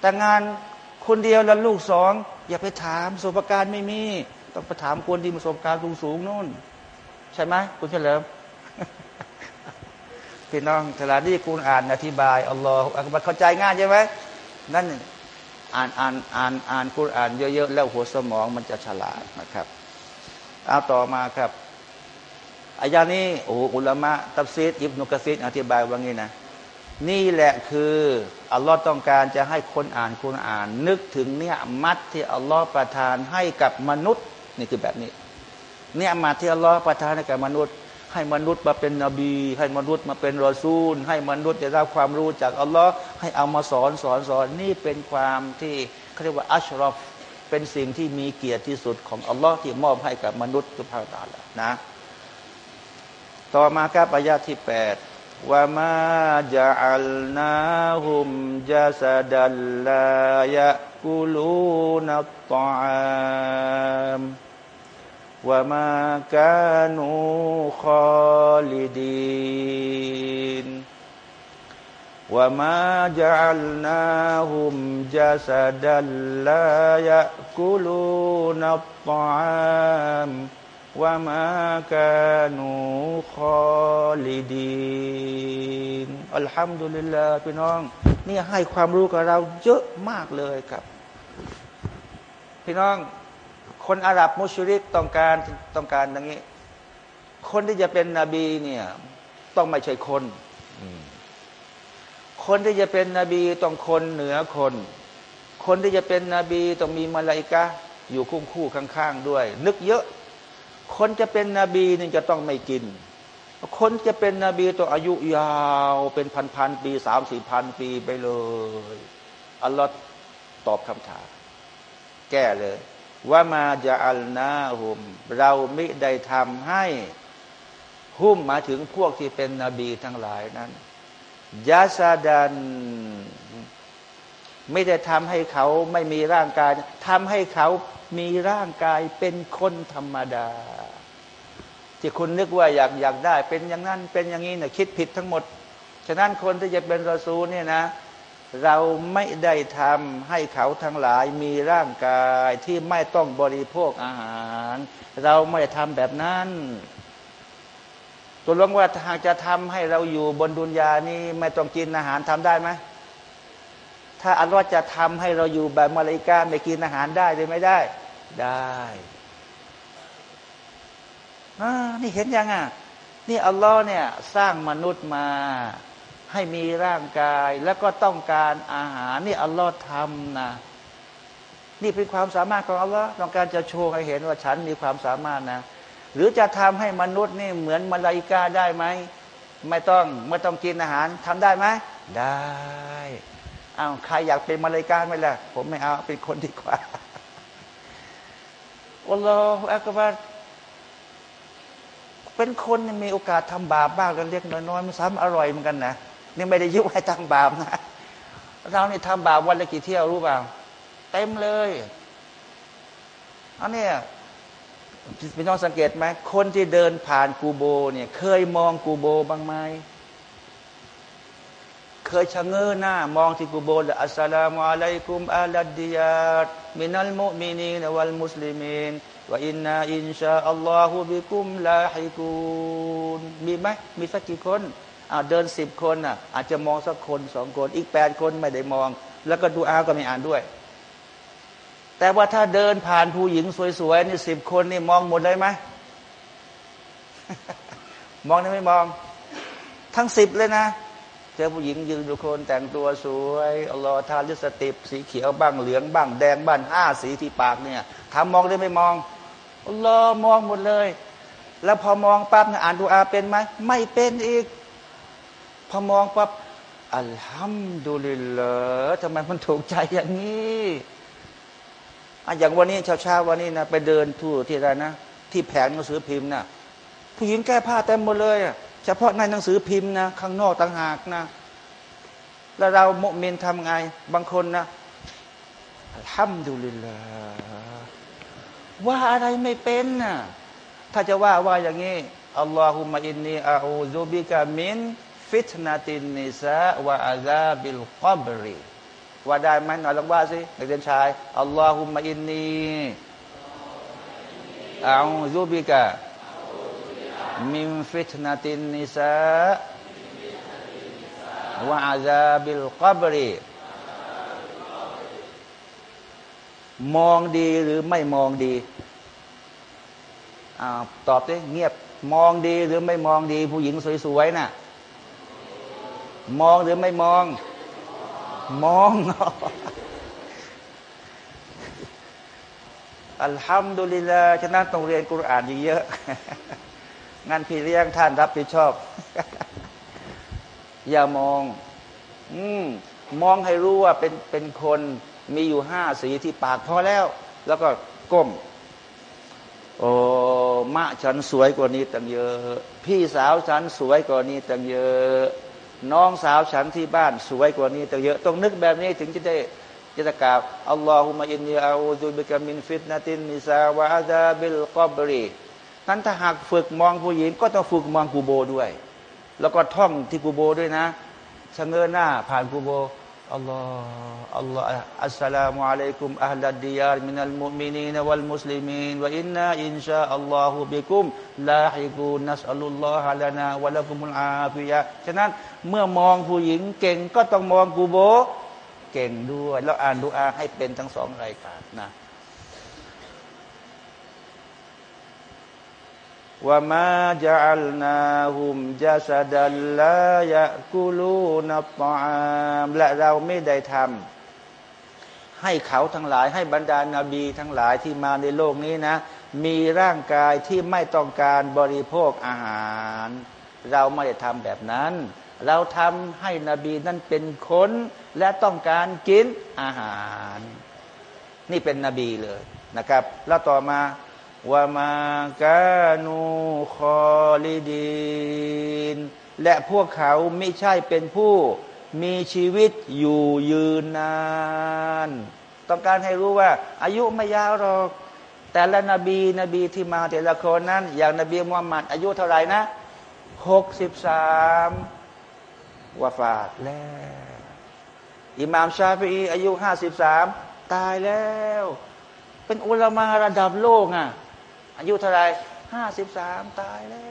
แต่งงานคนเดียวแล้วลูกสองอย่าไปถามประสบการณ์ไม่มี ต้องไปถามคนที่ประสบการณ์สูงสูงนู่น ใช่ไหมคุณเฉลิม พี่น้องเวลาที่คุณอ่านอธิบายอัลลอฮฺอักบัรเข้าใจง่ายใช่ไหมนั่นอ่านอ่านอ่านอ่านคุณอ่านเยอะๆแล้วหัวสมองมันจะฉลาดนะครับเอาต่อมาครับอายานี้โอ้อุลามะตับซีดอิบนุกะซีดอธิบายว่างี้นะ นี่แหละคืออัลลอฮ์ต้องการจะให้คนอ่านคุณอ่าน นึกถึงเนี่ยมัดที่อัลลอฮ์ประทานให้กับมนุษย์ นี่คือแบบนี้ เนี่ยมัดที่อัลลอฮ์ประทานให้กับมนุษย์ ให้มนุษย์มาเป็นนบี ให้มนุษย์มาเป็นรอซูล ให้มนุษย์ได้รับความรู้จากอัลลอฮ์ให้เอามาสอนสอนสอนนี่เป็นความที่เขาเรียกว่าอัชรอฟเป็นสิ่งที่มีเกียรติที่สุดของอัลลอฮ์ที่มอบให้กับมนุษย์ทุกภาคตาละนะต่อมาครับอายาที่แปดว่ามาจะอัลนาหุมจะสดัลลายะกุลูนัตตาม ว่ามาคานูคอลิดีนว่ามาจัลนาหุมจะสดัลลายะกุลูนัตตามว่ามาคานูคอลิดีนอัลฮัมดุลิลลาห์พี่น้อง นี่ให้ความรู้กับเราเยอะมากเลยครับ พี่น้อง คนอาหรับมุชริกต้องการต้องการอย่างนี้ คนที่จะเป็นนบีเนี่ย ต้องไม่ใช่คนคนที่จะเป็นนบีต้องคนเหนือคน คนที่จะเป็นนบีต้องมีมาลาอิกะอยู่คู่คู่ข้าง ๆ ด้วย นึกเยอะ คนจะเป็นนบีนี่จะต้องไม่กิน คนจะเป็นนบีต้องอายุยาวเป็นพันพันปีสามสี่พันปีไปเลยอัลลอฮ์ตอบคำถามแก้เลย ว่ามาจะอัลนาหุม เราไม่ได้ทำให้หุ้มมาถึงพวกที่เป็นนบีทั้งหลายนั้นยาซาดัน ไม่ได้ทำให้เขาไม่มีร่างกายทำให้เขามีร่างกายเป็นคนธรรมดา ที่คุณนึกว่าอยากอยากได้ เป็นอย่างนั้นเป็นอย่างนี้เนี่ยคิดผิดทั้งหมด ฉะนั้นคนที่จะเป็นรอซูเนี่ยนะ เราไม่ได้ทำให้เขาทั้งหลายมีร่างกายที่ไม่ต้องบริโภคอาหาร เราไม่ได้ทำแบบนั้นตัวลงว่าหากจะทำให้เราอยู่บนดุนยานี้ไม่ต้องกินอาหารทำได้ไหมถ้าอัลลอฮ์จะทำให้เราอยู่แบบมาลายกาไม่กินอาหารได้หรือไม่ได้ ได้นี่เห็นยังอะนี่อัลลอฮ์เนี่ยสร้างมนุษย์มา ให้มีร่างกายแล้วก็ต้องการอาหารนี่อัลลอฮ์ทำนะนี่เป็นความสามารถของอัลลอฮ์ต้องการจะโชว์ให้เห็นว่าฉันมีความสามารถนะ หรือจะทำให้มนุษย์นี่เหมือนมาลายกาได้ไหมไม่ต้องไม่ต้องกินอาหารทำได้ไหมได้อ้าวใครอยากเป็นมาเลกาไหมล่ะ ผมไม่เอาเป็นคนดีกว่าอัลลอฮฺอักบารเป็นคนมีโอกาสทำบาปบ้างกันเล็กน้อยๆมันซ้ำอร่อยเหมือนกันนะ นี่ไม่ได้ยุให้ทำบาปนะ เรานี่ทำบาปวันละกี่เที่ยวรู้เปล่า เต็มเลยอันนี้พี่น้องสังเกตไหมคนที่เดินผ่านกูโบเนี่ย เคยมองกูโบบ้างไหมเคยชะเง้อหน้ามองที่กุโบลอัสสลามุอะลัยกุมอาลัดดิยาตมินัลมุมินีนวัลมุสลิมินว่าอินนาอินชาอัลลอฮฺบิกุมลาฮิกุนมีไหมมีสักกี่คน อ่าเดินสิบคนอะ อาจจะมองสักคนสองคน อีกแปดคนไม่ได้มอง แล้วก็ดูอาก็ไม่อ่านด้วย แต่ว่าถ้าเดินผ่านผู้หญิงสวยๆนี่สิบคนนี่มองหมดเลยไหมมองได้ไม่มอง ทั้งสิบเลยนะเจอผู้หญิงยืนดูคนแต่งตัวสวยอัลลอฮ์ทาลิสติปสีเขียวบ้างเหลืองบ้างแดงบ้างห้าสีที่ปากเนี่ยทำมองได้ไม่มองอัลลอฮ์มองหมดเลย แล้วพอมองปั๊บอ่านดูอาเป็นไหมไม่เป็นอีก พอมองปั๊บอัลฮัมดุลิลลาห์ทำไมมันถูกใจอย่างนี้อะอย่างวันนี้เช้าๆวันนี้นะไปเดินทั่วที่ไรนะที่แผงหนังสือพิมพ์นะผู้หญิงแก้ผ้าเต็มหมดเลยเฉพาะในหนังสือพิมพ์นะข้างนอกต่างหากนะ แล้วเราโมเมนทำไง บางคนนะอัลฮัมดุลิลลาห์ว่าอะไรไม่เป็นนะถ้าจะว่าว่าอย่างนี้اللهم إني أعوذ بك من فتنة النساء وعذاب القبر ว่าได้ไหมหน่อยลองว่าสินักเรียนชายاللهم إني أعوذ بك من فتنة النساء وعذاب القبرมองดีหรือไม่มองดีอตอบดิเงียบมองดีหรือไม่มองดี ผู้หญิงสวยๆนะ่ะ มองหรือไม่มอง มองอัลฮัมดุลิลลาฉะนั้นต้องเรียนกุรอานเยอะๆงานพี่เลี้ยงท่านรับผิดชอบ อย่ามอง อืมมองให้รู้ว่าเป็นเป็นคนมีอยู่ห้าสีที่ปากพอแล้ว แล้วก็ก้ม โอ้มะฉันสวยกว่านี้ตั้งเยอะ พี่สาวฉันสวยกว่านี้ตั้งเยอะ น้องสาวฉันที่บ้านสวยกว่านี้แต่เยอะต้องนึกแบบนี้ถึงจะได้จะกล่าวอัลลอฮุมะอินนีอาอูซุบิกามินฟิตนาตินนิซาวะอาซาบิลกอบรีนั้นถ้าหากฝึกมองผู้หญิง ก็ต้องฝึกมองกูโบด้วย แล้วก็ท่องที่กูโบด้วยนะชะเง้อหน้าผ่านกูโบ อัลลอฮ์อัลลอฮ์อัสสลามุอะลัยกุมอัลลัดดิยารมินัลมุมินีนวัลมุสลิมีนวะอินนาอินชาอัลลอฮุบิกุมลาฮิกูนัสอัลลอฮ์ลานาวะลักุมุลอาฟิยะฉะนั้นเมื่อมองผู้หญิงเก่งก็ต้องมองกูโบ เก่งด้วย แล้วอ่านดูอาให้เป็นทั้งสองรายการนะ ว่ามาจัลนาหุมจะสดัลลายะกุลูนับตามและเราไม่ได้ทำให้เขาทั้งหลายให้บรรดานาบีทั้งหลายที่มาในโลกนี้นะ มีร่างกายที่ไม่ต้องการบริโภคอาหาร เราไม่ได้ทำแบบนั้น เราทำให้นบีนั้นเป็นคนและต้องการกินอาหาร นี่เป็นนบีเลยนะครับ แล้วต่อมา วามากานูคอลิดีนและพวกเขาไม่ใช่เป็นผู้มีชีวิตอยู่ยืนนาน ต้องการให้รู้ว่า อายุไม่ยาวหรอก แต่ละนบีนบีที่มาแต่ละคนนั้น อย่างนบีมุฮัมมัดอายุเท่าไหร่นะหกสิบสามวาฟาดแล้วอิหม่ามชาฟีอายุห้าสิบสามตายแล้ว เป็นอุลามาระดับโลกอะ อายุเท่าไรห้าสิบสามตายแล้ว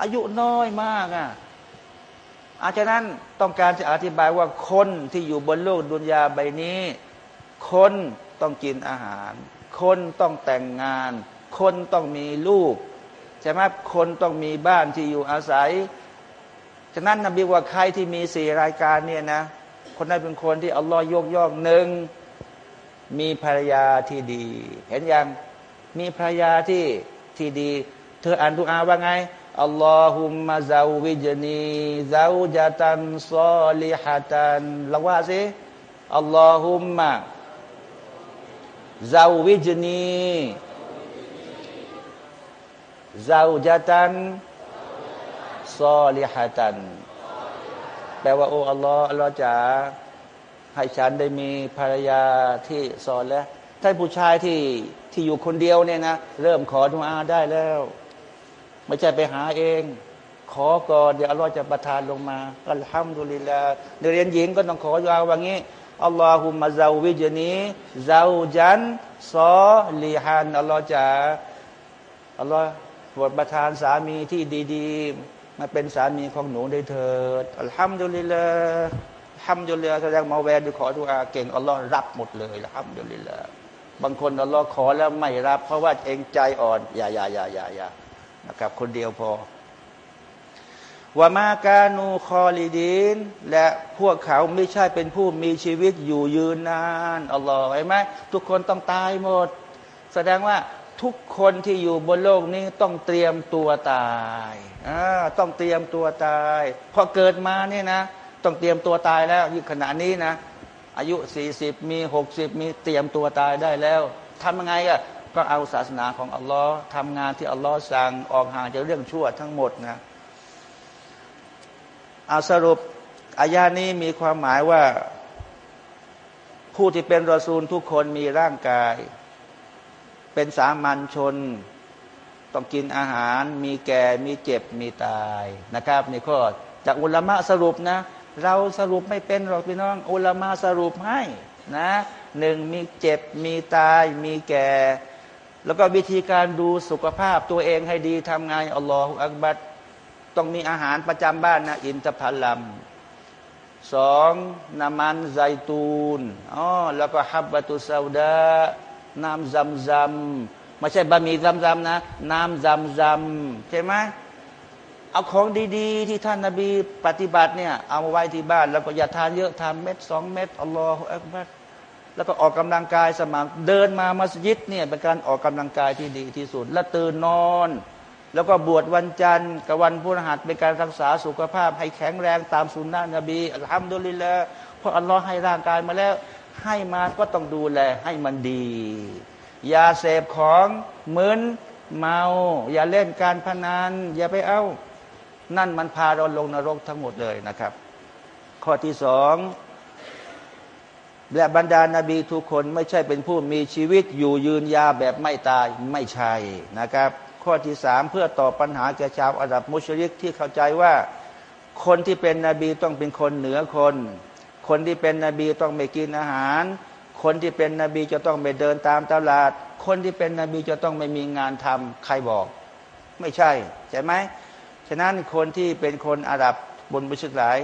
อายุน้อยมากอะอาจารนั้นต้องการจะอธิบายว่าคนที่อยู่บนโลกดุนยาใบนี้ คนต้องกินอาหาร คนต้องแต่งงาน คนต้องมีลูกใช่ไหมคนต้องมีบ้านที่อยู่อาศัยฉะนั้นนบีว่าใครที่มีสี่รายการเนี่ยนะ คนนั้นเป็นคนที่อัลลอฮ์ยกย่องหนึ่งมีภรรยาที่ดี เห็นยัง มีภรรยาที่ที่ดี เธออ่านดูอาว่าไงอัลลอฮุมะซาวิจนีซาจตันซอลิฮัตันลองว่าสิอัลลอฮุมะซาวิจนีซาจตันซอลิฮัตัน แปลว่าโอ้อัลลอฮ์อัลลอฮ์จะให้ฉันได้มีภรรยาที่สอนแล้ว ถ้าผู้ชายที่ที่อยู่คนเดียวเนี่ยนะเริ่มขอดุอาได้แล้ว ไม่ใช่ไปหาเอง ขอก่อนเดี๋ยวอัลลอฮ์จะประทานลงมาอัลฮัมดุลิลลาเรียนหญิงก็ต้องขอดุอาว่างี้อัลลอฮุมะซาวิจนีซาจันซอลีฮันอัลลอฮ์จะอัลลอฮ์โปรดประทานสามีที่ดีๆมาเป็นสามีของหนูได้เถิดอัลฮัมดุลิลลาฮัมดุลิลลาแสดงมาแวร์ดูขอดุอาเก่งอัลลอฮ์รับหมดเลยอัลฮัมดุลิลลา บางคนอัลลอฮ์ขอแล้วไม่รับ เพราะว่าเองใจอ่อนอย่าอย่าอย่าอย่าอย่านะครับ คนเดียวพอว่ามาการนูคอลีดีนและพวกเขาไม่ใช่เป็นผู้มีชีวิตอยู่ยืนนานอัลลอฮ์เห็นไหมทุกคนต้องตายหมด แสดงว่าทุกคนที่อยู่บนโลกนี้ต้องเตรียมตัวตายต้องเตรียมตัวตายพอเกิดมาเนี่ยนะ ต้องเตรียมตัวตายแล้วยิ่งขณะนี้นะ อายุสี่สิบมีหกสิบมีเตรียมตัวตายได้แล้วทำยังไงอะก็เอาศาสนาของอัลลอฮ์ทำงานที่อัลลอฮ์สั่งออกห่างจากเรื่องชั่วทั้งหมดนะเอาสรุปอายานี้มีความหมายว่า ผู้ที่เป็นรอซูลทุกคนมีร่างกาย เป็นสามัญชน ต้องกินอาหาร มีแก่มีเจ็บมีตายนะครับนี่ข้อจากอุลามะสรุปนะ เราสรุปไม่เป็นหรอกพี่น้อง อุลามะสรุปให้นะหนึ่งมีเจ็บมีตายมีแก่ แล้วก็วิธีการดูสุขภาพตัวเองให้ดีทำไงอัลลอฮฺอักบัดต้องมีอาหารประจำบ้านนะอินทผลัมสองน้ำมันไซตูนอ๋อแล้วก็ฮับบะตุซาดาน้ำซำซำไม่ใช่บะหมี่ซำซำนะ น้ำซำซำใช่ไหม เอาของดีๆ ที่ท่านนาบีปฏิบัติเนี่ย เอามาไว้ที่บ้าน แล้วก็อย่าทานเยอะทานเม็ดสองเม็ดอัลลอฮฺอักบัดแล้วก็ออกกำลังกายสม่ำเดินมามัสยิดเนี่ยเป็นการออกกำลังกายที่ดีที่สุด และตื่นนอน แล้วก็บวชวันจันทร์กับวันพุธหัสเป็นการรักษาสุขภาพ ให้แข็งแรงตามสุนนะนบีอัลฮัมดุลิลละเพราะอัลลอฮ์ให้ร่างกายมาแล้ว ให้มาก็ต้องดูแลให้มันดีอย่าเสพของเหมือนเมา อย่าเล่นการพนันอย่าไปเอ้า นั่นมันพาเราลงนรกทั้งหมดเลยนะครับ ข้อที่สองและบรรดานาบีทุกคนไม่ใช่เป็นผู้มีชีวิตอยู่ยืนยาแบบไม่ตายไม่ใช่นะครับ ข้อที่สามเพื่อตอบปัญหาแก่ชาวอาหรับมุชริกที่เข้าใจว่า คนที่เป็นนบีต้องเป็นคนเหนือคน คนที่เป็นนบีต้องไม่กินอาหาร คนที่เป็นนบีจะต้องไม่เดินตามตลาด คนที่เป็นนบีจะต้องไม่มีงานทำใครบอก ไม่ใช่ ใช่ไหม ฉะนั้นคนที่เป็นคนอาหรับบนบุชกหลาย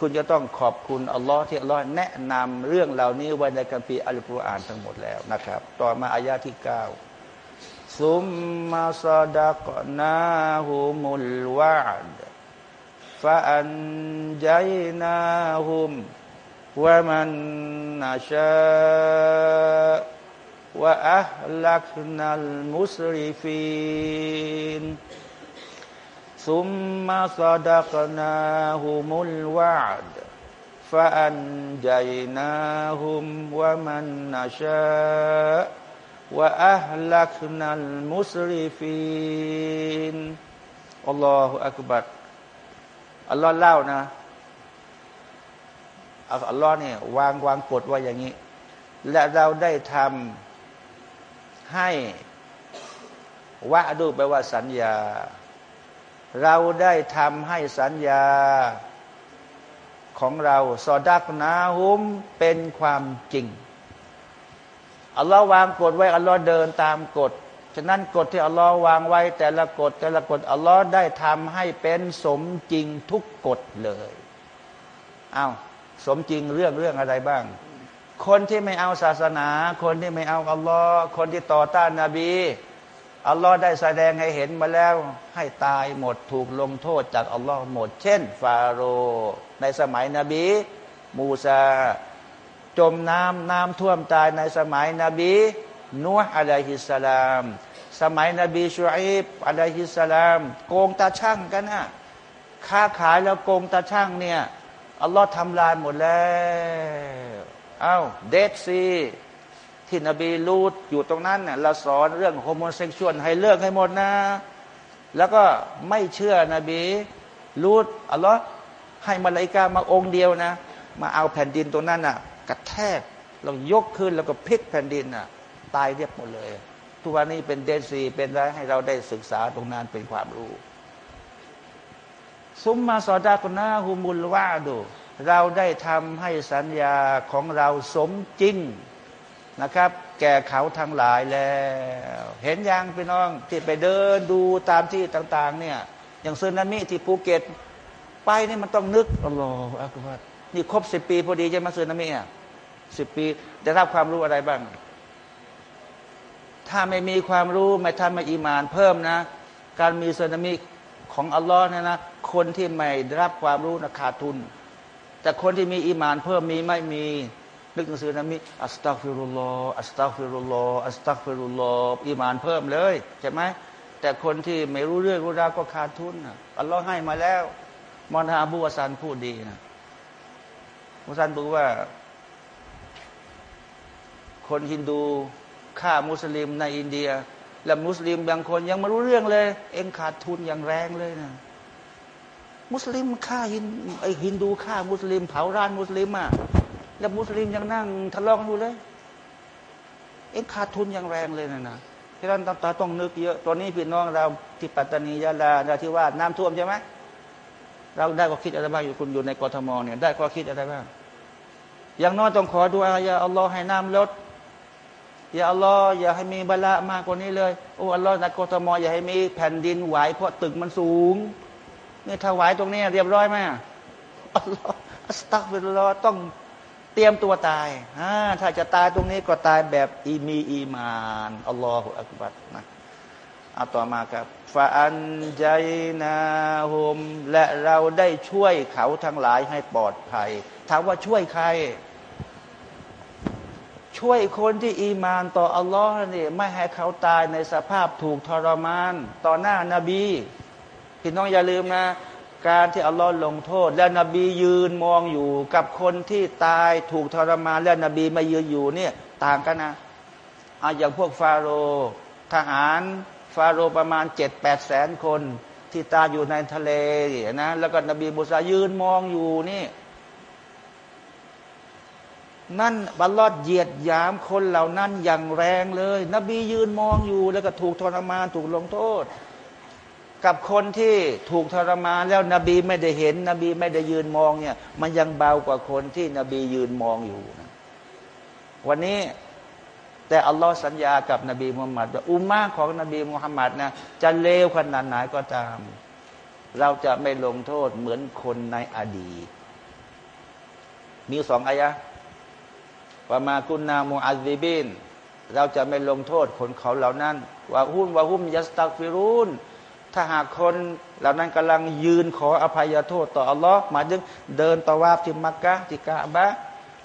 คุณจะต้องขอบคุณอัลลอฮ์ที่อัลลอฮ์แนะนำเรื่องเหล่านี้ไว้ในคัมภีร์อัลกุรอานทั้งหมดแล้วนะครับ ต่อมาอายาที่เก้าซุมมาซาดักนาหุมุลวาดฟาอันจัยนาหุมวะมันนาชาวะอัลลักนัลมุสริฟีน ซุมมาซาดักนาหุมุลวาดฟาอันจัยนาหุมวะมันนาชาว่าอัลลักนัลมุสริฟีนอัลลอฮฺอักบัดอัลลอฮ์เล่านะอัลลอฮ์เนี่ยวางวางกฎว่าอย่างนี้ และเราได้ทำให้วะดูแปลว่าสัญญา เราได้ทำให้สัญญาของเราสอดักนาหุมเป็นความจริงอัลลอฮ์วางกฎไว้อัลลอฮ์เดินตามกฎ ฉะนั้นกฎที่อัลลอฮ์วางไว้ แต่ละกฎแต่ละกฎอัลลอฮ์ได้ทำให้เป็นสมจริงทุกกฎเลยอา้าวสมจริงเรื่องเรื่องอะไรบ้าง คนที่ไม่เอาศาสนา คนที่ไม่เอาอัลลอฮ์คนที่ต่อต้านนาบี อัลลอฮ์ได้แสดงให้เห็นมาแล้ว ให้ตายหมดถูกลงโทษจากอัลลอฮ์หมด เช่น ฟาโรห์ในสมัยนบี มูซา จมน้ำน้ำท่วมตายในสมัยนบีนัวห์ عليه السلام สมัยนบีชูอัยบ์ عليه السلام โกงตาชั่งกันนะค้าขายแล้วโกงตาชั่งเนี่ยอัลลอฮ์ทำลายหมดแล้ว เอ้า Dead Sea ที่นบีลูฏอยู่ตรงนั้นเนี่ยเราสอนเรื่อง homosexual ให้เลิกให้หมดนะ แล้วก็ไม่เชื่อนบีลูดอัลลอฮ์ให้มาลายกามาองค์เดียวนะ มาเอาแผ่นดินตรงนั้นน่ะกระแทกเรายกขึ้นแล้วก็พลิกแผ่นดินอะตายเรียบหมดเลย ทุกวันนี้เป็นเดซีเป็นอะไรให้เราได้ศึกษาตรงนั้นเป็นความรู้ซุมมาสอดาคนาฮุมุลวาดูเราได้ทำให้สัญญาของเราสมจริง นะครับ แก่เขาทั้งหลายแล้ว เห็นยังพี่น้องที่ไปเดินดูตามที่ต่าง ๆ เนี่ย อย่างสึนามิที่ภูเก็ต ไปนี่มันต้องนึกالله أكبر นี่ครบสิบปีพอดีใช่ไหมสึนามิอะสิบปีจะรับความรู้อะไรบ้าง ถ้าไม่มีความรู้ไม่ทำไม่อีมานเพิ่มนะ การมีสึนามิของอัลลอฮ์เนี่ยนะคนที่ไม่ได้รับความรู้นะขาดทุน แต่คนที่มีอีมานเพิ่มมีไม่มี นึกถึงสึนามิأستغفر الله أستغفر الله أستغفر الله อีมานเพิ่มเลยใช่ไหมแต่คนที่ไม่รู้เรื่องรู้ราวก็ขาดทุนอัลลอฮ์ให้มาแล้ว มอนฮาบูวซันพูดดีนะมุซันบอกว่า คนฮินดูฆ่ามุสลิมในอินเดีย และมุสลิมบางคนยังไม่รู้เรื่องเลย เองขาดทุนอย่างแรงเลยนะมุสลิมฆ่าฮินไอฮินดูฆ่ามุสลิม เผาร้านมุสลิมอะ แล้วมุสลิมยังนั่งทะเลาะกันอยู่เลย เองขาดทุนอย่างแรงเลยนะนะที่เราตาต้องนึกเยอะตอนนี้พี่น้องเราที่ปัตตานียะลาเราที่ว่าน้ำท่วมใช่ไหมเราได้ก็คิดอะไรบ้างอยู่คุณอยู่ในกรทมเนี่ยได้ก็คิดอะไรบ้างอย่างน้อยต้องขอดูอายาอัลลอฮ์ให้น้ำลดอย่าอัลลอฮ์อย่าให้มีบาละมากกว่านี้เลยโอ้อัลลอฮ์ในกรทมอย่าให้มีแผ่นดินไหวเพราะตึกมันสูงเนี่ยถ้าไหวตรงนี้เรียบร้อยไหมอัลลอฮ์อัสตักฟิรุลลอต้อง เตรียมตัวตายถ้าจะตายตรงนี้ก็ตายแบบอีมีอีมานอัลลอฮฺอักบัดนะเอาต่อมาครับฟาอันใจนาฮุมและเราได้ช่วยเขาทั้งหลายให้ปลอดภัย ถามว่าช่วยใคร ช่วยคนที่อีมานต่ออัลลอฮ์นี่ไม่ให้เขาตายในสภาพถูกทรมาน ต่อหน้านาบี พี่น้องอย่าลืมนะ การที่อัลลอฮ์ลงโทษ และนบียืนมองอยู่กับคนที่ตายถูกทรมานและนบีม่ยืนอยู่เนี่ยต่างกันนะอาอย่างพวกฟาโรทหารฟาโรประมาณเจ็ดแปดแสนคนที่ตายอยู่ในทะเลนะแล้วก็นบีมุสายืนมองอยู่นี่นั่นบัลลอดเหยียดยามคนเหล่านั้นอย่างแรงเลย นบียืนมองอยู่แล้วก็ถูกทรมานถูกลงโทษ กับคนที่ถูกทรมานแล้วนบีไม่ได้เห็น นบีไม่ได้ยืนมองเนี่ย มันยังเบากว่าคนที่นบียืนมองอยู่นะวันนี้แต่อัลลอฮ์สัญญากับนบีมุฮัมมัดว่าอุมมาของนบีมุฮัมมัดนะจะเลวขนาดไหนก็ตาม เราจะไม่ลงโทษเหมือนคนในอดีต มีสองอายะว่ามากุนนามูอัลซิบินเราจะไม่ลงโทษคนเขาเหล่านั้นว่าหุ้นว่าหุ้มยัสตักฟิรุน ถ้าหากคนเหล่านั้นกำลังยืนขออภัยโทษต่ออัลลอฮ์หมายถึงเดินตะวาบที่มักกะที่กะบะ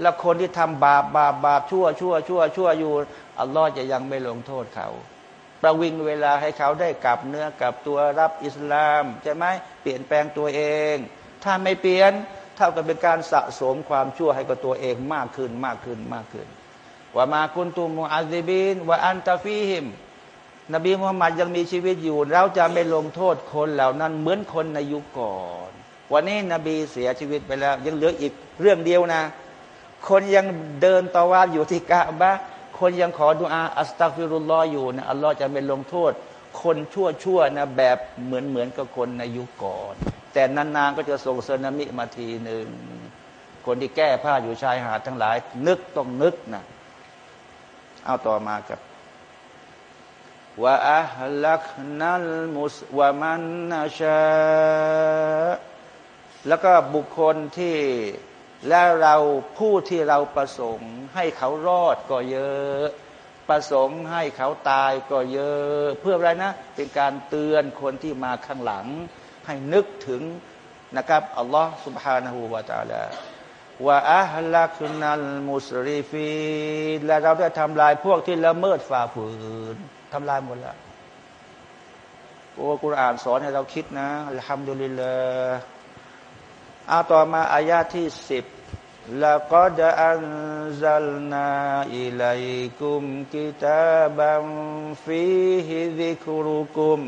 แล้วคนที่ทำบาปบาปบาปชั่วชั่วชั่วชั่วอยู่อัลลอฮ์จะยังไม่ลงโทษเขาประวิงเวลาให้เขาได้กลับเนื้อกลับตัวรับอิสลามใช่ไหมเปลี่ยนแปลงตัวเอง ถ้าไม่เปลี่ยนเท่ากับเป็นการสะสมความชั่วให้กับตัวเองมากขึ้นมากขึ้นมากขึ้นوما كان الله ليعذبهم وأنت فيهم นบีมุฮัมมัดยังมีชีวิตอยู่ เราจะไม่ลงโทษคนเหล่านั้นเหมือนคนในยุคก่อน วันนี้นบีเสียชีวิตไปแล้ว ยังเหลืออีกเรื่องเดียวนะ คนยังเดินตะวาฟอยู่ที่กะบะฮ์คนยังขอดุอาأستغفر الله อยู่นะอัลลอฮ์จะไม่ลงโทษ คนชั่วชั่วนะแบบเหมือนเหมือนกับคนในยุคก่อน แต่นานๆก็จะส่งสึนามิมาทีหนึ่งคนที่แก้ผ้าอยู่ชายหาดทั้งหลาย นึกต้องนึกนะเอาต่อมาครับ ว่าอัลลักนัลมุสวามันนาชาแล้วก็บุคคลที่และเราผู้ที่เราประสงค์ ให้เขารอดก็เยอะ ประสงค์ให้เขาตายก็เยอะ เพื่ออะไรนะ เป็นการเตือนคนที่มาข้างหลัง ให้นึกถึงนะครับอัลลอฮ์ سبحانه และ تعالى ว่าอัลลักนัลมุสริฟีและเราได้ทำลายพวกที่ละเมิดฝ่าฝืนทำลายหมดล้วโอ้กุรอานสอนให้เราคิดนะอัลฮัมดุลิลลาห์เอาต่อมาอายาที่สิบแล้วก็จะอันซัลนาอิลัยกุมกิตาบัมفيه ذكركم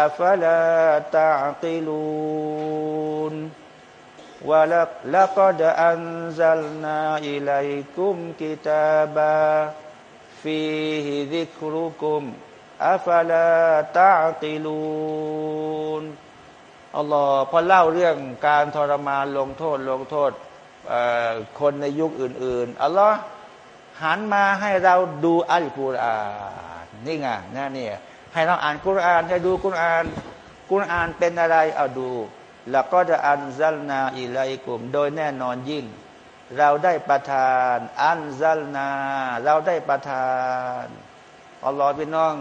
أفلا تعقلون ว่า ل لقد أنزلنا إليكم كتابا فيه ذكركم أفلا تعقلون อัลลอฮ์พอเล่าเรื่องการทรมานลงโทษลงโทษคนในยุคอื่น ๆ อัลลอฮ์หันมาให้เราดูอัลกุรอานนี่ไงนะเนี่ยให้เราอ่านกุรอานให้ดูกุรอานกุรอานเป็นอะไรเอาดู แล้วก็จะอันซัลนาอิไลกุม โดยแน่นอนยิ่ง เราได้ประทาน อันซัลนา เราได้ประทานอัลลอฮฺพี่น้อง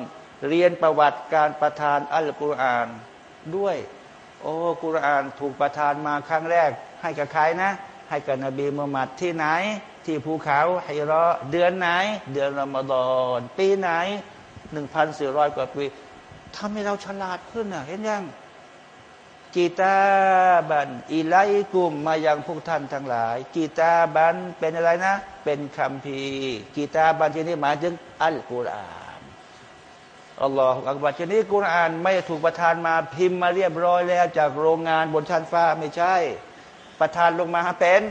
เรียนประวัติการประทานอัลกุรอานด้วย โอ้กุรอานถูกประทานมาครั้งแรก ให้กับใครนะ ให้กับนบีมุฮัมมัดที่ไหน ที่ภูเขาไฮรอเดือนไหน เดือนรอมฎอนปีไหนหนึ่งพันสี่ร้อยกว่าปีทำให้เราฉลาดขึ้นอะเห็นยัง กีตาบันอิไลกุมมายังพวกท่านทั้งหลาย กีตาบันเป็นอะไรนะ เป็นคำพีกีตาบันที่นี้หมายถึงอัลกุรอานอัลลอฮฺอักบัรชนี้กุรอานไม่ถูกประทานมาพิมพ์มาเรียบร้อยแล้ว จากโรงงานบนชั้นฟ้าไม่ใช่ ประทานลงมาเป็น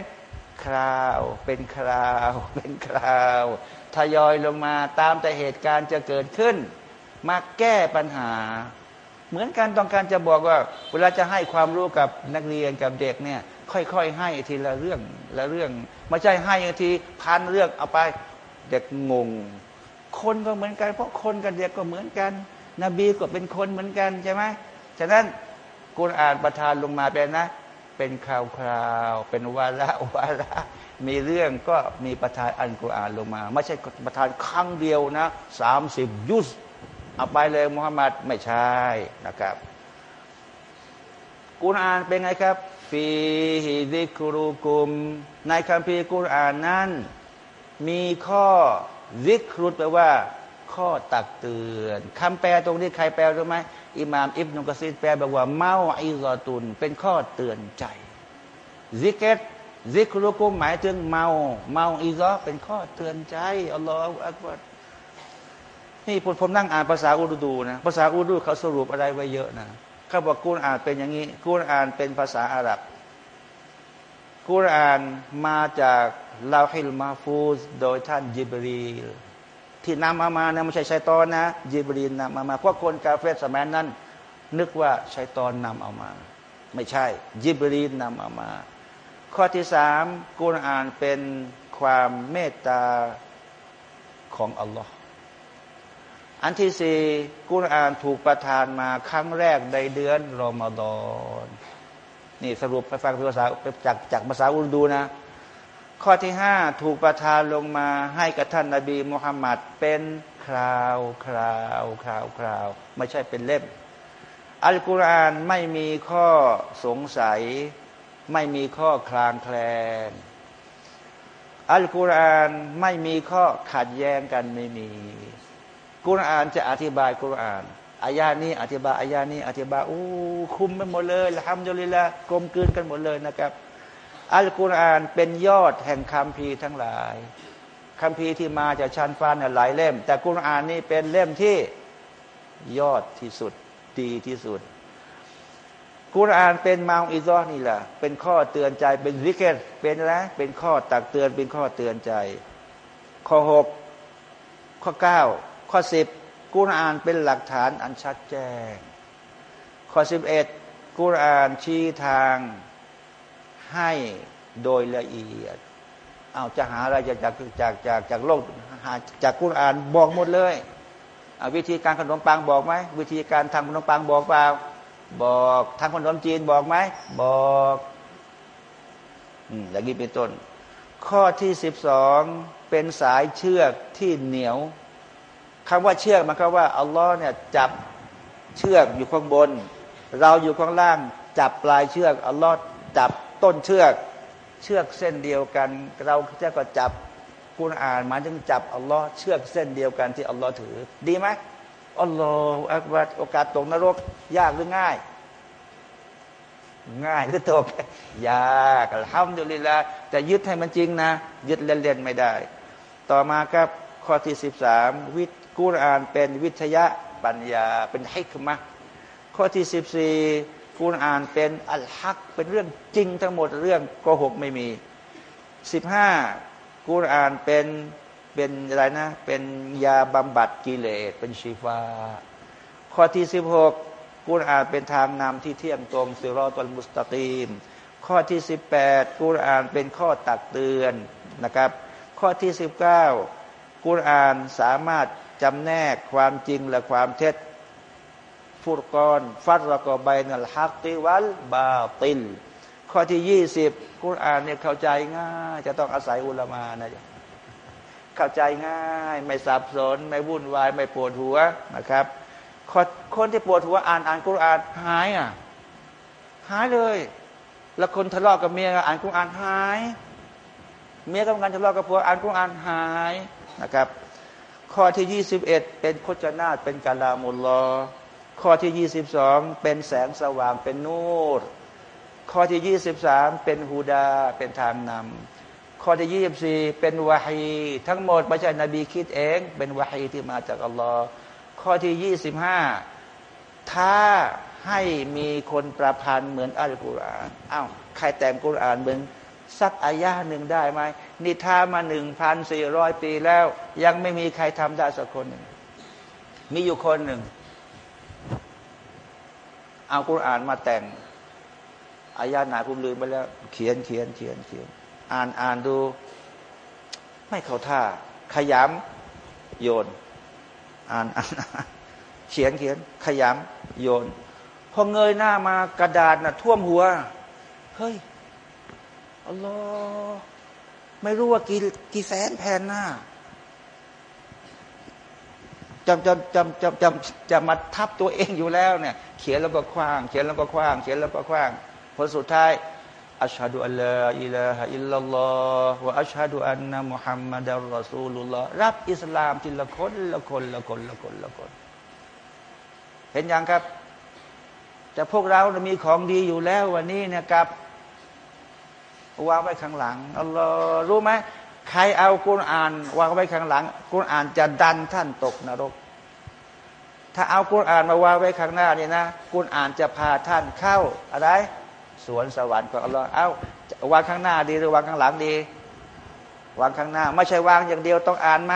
คราว เป็นคราว เป็นคราวทยอยลงมาตามแต่เหตุการณ์จะเกิดขึ้น มาแก้ปัญหา เหมือนกันต้องการจะบอกว่า เวลาจะให้ความรู้กับนักเรียนกับเด็กเนี่ย ค่อยๆ ให้ทีละเรื่องละเรื่องไม่ใช่ให้ทีพันเรื่องเอาไปเด็กงง คนก็เหมือนกัน เพราะคนกับเด็กก็เหมือนกัน นบีก็เป็นคนเหมือนกันใช่ไหมฉะนั้นกุรอานประทานลงมาเป็นนะ เป็นคราวๆเป็นวาระวาระมีเรื่องก็มีประทานอันกุรอานลงมา ไม่ใช่ประทานครั้งเดียวนะสามสิบยุส เอาไปเลยมุฮัมมัดไม่ใช่นะครับ กุรอานเป็นไงครับฟีฮิดิกรุกุม ในคัมภีร์กุรอานนั้น มีข้อวิกรุตแปลว่า ข้อตักเตือนคำแปลตรงนี้ใครแปลรู้ไหมอิหม่ามอิบนุกะซีดแปลบอกว่า เมาอิซอตุน เป็นข้อเตือนใจซิกเกตซิกรุกุมหมายถึงเมา เมาอีซอเป็นข้อเตือนใจอัลลอฮฺอักบัร นี่ผมผมนั่งอ่านภาษาอุรดูนะภาษาอุรดูเขาสรุปอะไรไว้เยอะนะเขาบอกกุรอานเป็นอย่างนี้กุรอานเป็นภาษาอาหรับกุรอานมาจากลาฮิลมาฟูสโดยท่านยิบรีที่นำมามานะไม่ใช่ชัยตอนนะยิบรีนนำมามาเพราะคนกาเฟสสมัยนั้น นึกว่าชัยตอนนำเอามา ไม่ใช่ ยิบรีนนำเอามา ข้อที่สามกุรอานเป็นความเมตตาของอัลลอฮ์ อันที่สี่กุรอานถูกประทานมาครั้งแรกในเดือนรอมฎอนนี่สรุปไปฟังภาษาจากจากภาษาอุรดูนะ ข้อที่ห้าถูกประทานลงมาให้กับท่านนาบีมุฮัมมัดเป็นคราวคราวคราวคราว ไม่ใช่เป็นเล่ม อัลกุรอานไม่มีข้อสงสัย ไม่มีข้อคลางแคลนอัลกุรอานไม่มีข้อขัดแย้งกันไม่มี กุรอานจะอธิบายกุรอานอายานี้อธิบายอายานี้อธิบายอู้คุมไปหมดเลยละฮัมดุลิละกลมกลืนกันหมดเลยนะครับ อัลกุรอานเป็นยอดแห่งคำพีทั้งหลายคำพีที่มาจากชั้นฟ้าเนี่ยหลายเล่ม แต่กุรอานนี่เป็นเล่มที่ยอดที่สุดดีที่สุด กุรอานเป็นมาอิซอนี่แหละเป็นข้อเตือนใจเป็นวิกเกตเป็นอะไรเป็นข้อตักเตือนเป็นข้อเตือนใจ ข้อหกข้อเก้า ข้อสิบกุรอานเป็นหลักฐานอันชัดแจ้ง ข้อสิบเอ็ดกุรอานชี้ทางให้โดยละเอียด เอาจะหาอะไรจากจากจากจากจากโลกหาจากกุรอานบอกหมดเลยวิธีการขนมปังบอกไหมวิธีการทำขนมปังบอกเปล่าบอกทางขนมจีนบอกไหมบอกอย่างนี้เป็นต้น ข้อที่สิบสองเป็นสายเชือกที่เหนียว คำว่าเชือกมันก็ว่าอัลลอฮ์เนี่ยจับเชือกอยู่ข้างบน เราอยู่ข้างล่าง จับปลายเชือกอัลลอฮ์จับต้นเชือก เชือกเส้นเดียวกัน เราจะก็จับคุณอ่านมาจึงจับอัลลอฮ์เชือกเส้นเดียวกันที่อัลลอฮ์ถือ ดีไหมอัลลอฮฺอักบัดโอกาสตกนรก ยากหรือง่าย ง่ายหรือตกยากทำดุลิลาแต่ยึดให้มันจริงนะ ยึดเล่นๆไม่ได้ ต่อมาครับข้อที่สิบสามวิท กุรอานเป็นวิทยาปัญญาเป็นฮิกมะข้อที่สิบสี่กุรอานเป็นอัลฮักเป็นเรื่องจริงทั้งหมดเรื่องโกหกไม่มีสิบห้ากุรอานเป็นเป็นอะไรนะ เป็นยาบำบัดกิเลสเป็นชีฟาข้อที่สิบหกกุรอานเป็นทางนำที่เที่ยงตรงสิรอตัลมุสตะกีม ข้อที่สิบแปดกุรอานเป็นข้อตักเตือนนะครับ ข้อที่สิบเก้ากุรอานสามารถ จำแนกความจริงและความเท็จฟุรกรฟัดรกบายนัลฮักติวัลบาติล ข้อที่ยี่สิบกุรอานเนี่ยเข้าใจง่าย จะต้องอาศัยอุลามานะจ๊ะเข้าใจง่าย ไม่สับสน ไม่วุ่นวาย ไม่ปวดหัวนะครับ คนที่ปวดหัวอ่านอ่านกุรอานหายอะ หายเลย แล้วคนทะเลาะกับเมียอ่านกุรอานหาย เมียกำลังทะเลาะกับผัวอ่านกุรอานหายนะครับ ข้อที่ 21 เป็นโคจนาตเป็นกาลามุลลอข้อที่ 22 เป็นแสงสว่างเป็นนูรข้อที่ 23 เป็นฮูดา เป็นทางนำข้อที่ 24 เป็นวาฮีทั้งหมดไม่ใช่นบีคิดเอง เป็นวาฮีที่มาจากอัลลอฮ์ข้อที่ 25 ถ้าให้มีคนประพันธ์เหมือนอัลกุรอานอ้าวใครแต่งกุรอานเหมือนสักอายะหนึ่งได้ไหม นิทามาหนึ่งพันสี่ร้อยปีแล้ว ยังไม่มีใครทำได้สักคนหนึ่ง มีอยู่คนหนึ่ง เอากุรอานมาแต่ง อายาหนาผมลืมไปแล้ว เขียนเขียนเขียนเขียน อ่านอ่านดู ไม่เข้าท่า ขยำโยน อ่านอ่านเขียนเขียน ขยำโยน พอเงยหน้ามากระดาษนะ่ะท่วมหัว เฮ้ยอัลลอฮ ไม่รู้ว่ากี่กี่แสนแผ่นหน้าจำจำจำจำจำจะมาทับตัวเองอยู่แล้วเนี่ย เขียนแล้วก็คว้าง เขียนแล้วก็คว้าง เขียนแล้วก็คว้างผลสุดท้ายอัชฮะดุอัลลอฮ์อิลาฮะอิลลัลลอฮ์วะอัชฮะดุอันนะมุฮัมมัดอัลรอซูลุลลอฮ์รับอิสลามทีละคนละคนละคนละคนละคน เห็นยังครับ แต่พวกเรามีของดีอยู่แล้ววันนี้เนี่ยกับ วางไว้ข้างหลังอัลลอฮ์รู้ไหมใครเอากุรอานวางไว้ข้างหลังกุรอานจะดันท่านตกนรก ถ้าเอากุรอานมาวางไว้ข้างหน้านี่นะกุรอานจะพาท่านเข้าอะไร สวนสวรรค์ของอัลลอฮ์เอาวางข้างหน้าดีหรือวางข้างหลังดี วางข้างหน้า ไม่ใช่วางอย่างเดียวต้องอ่านไหม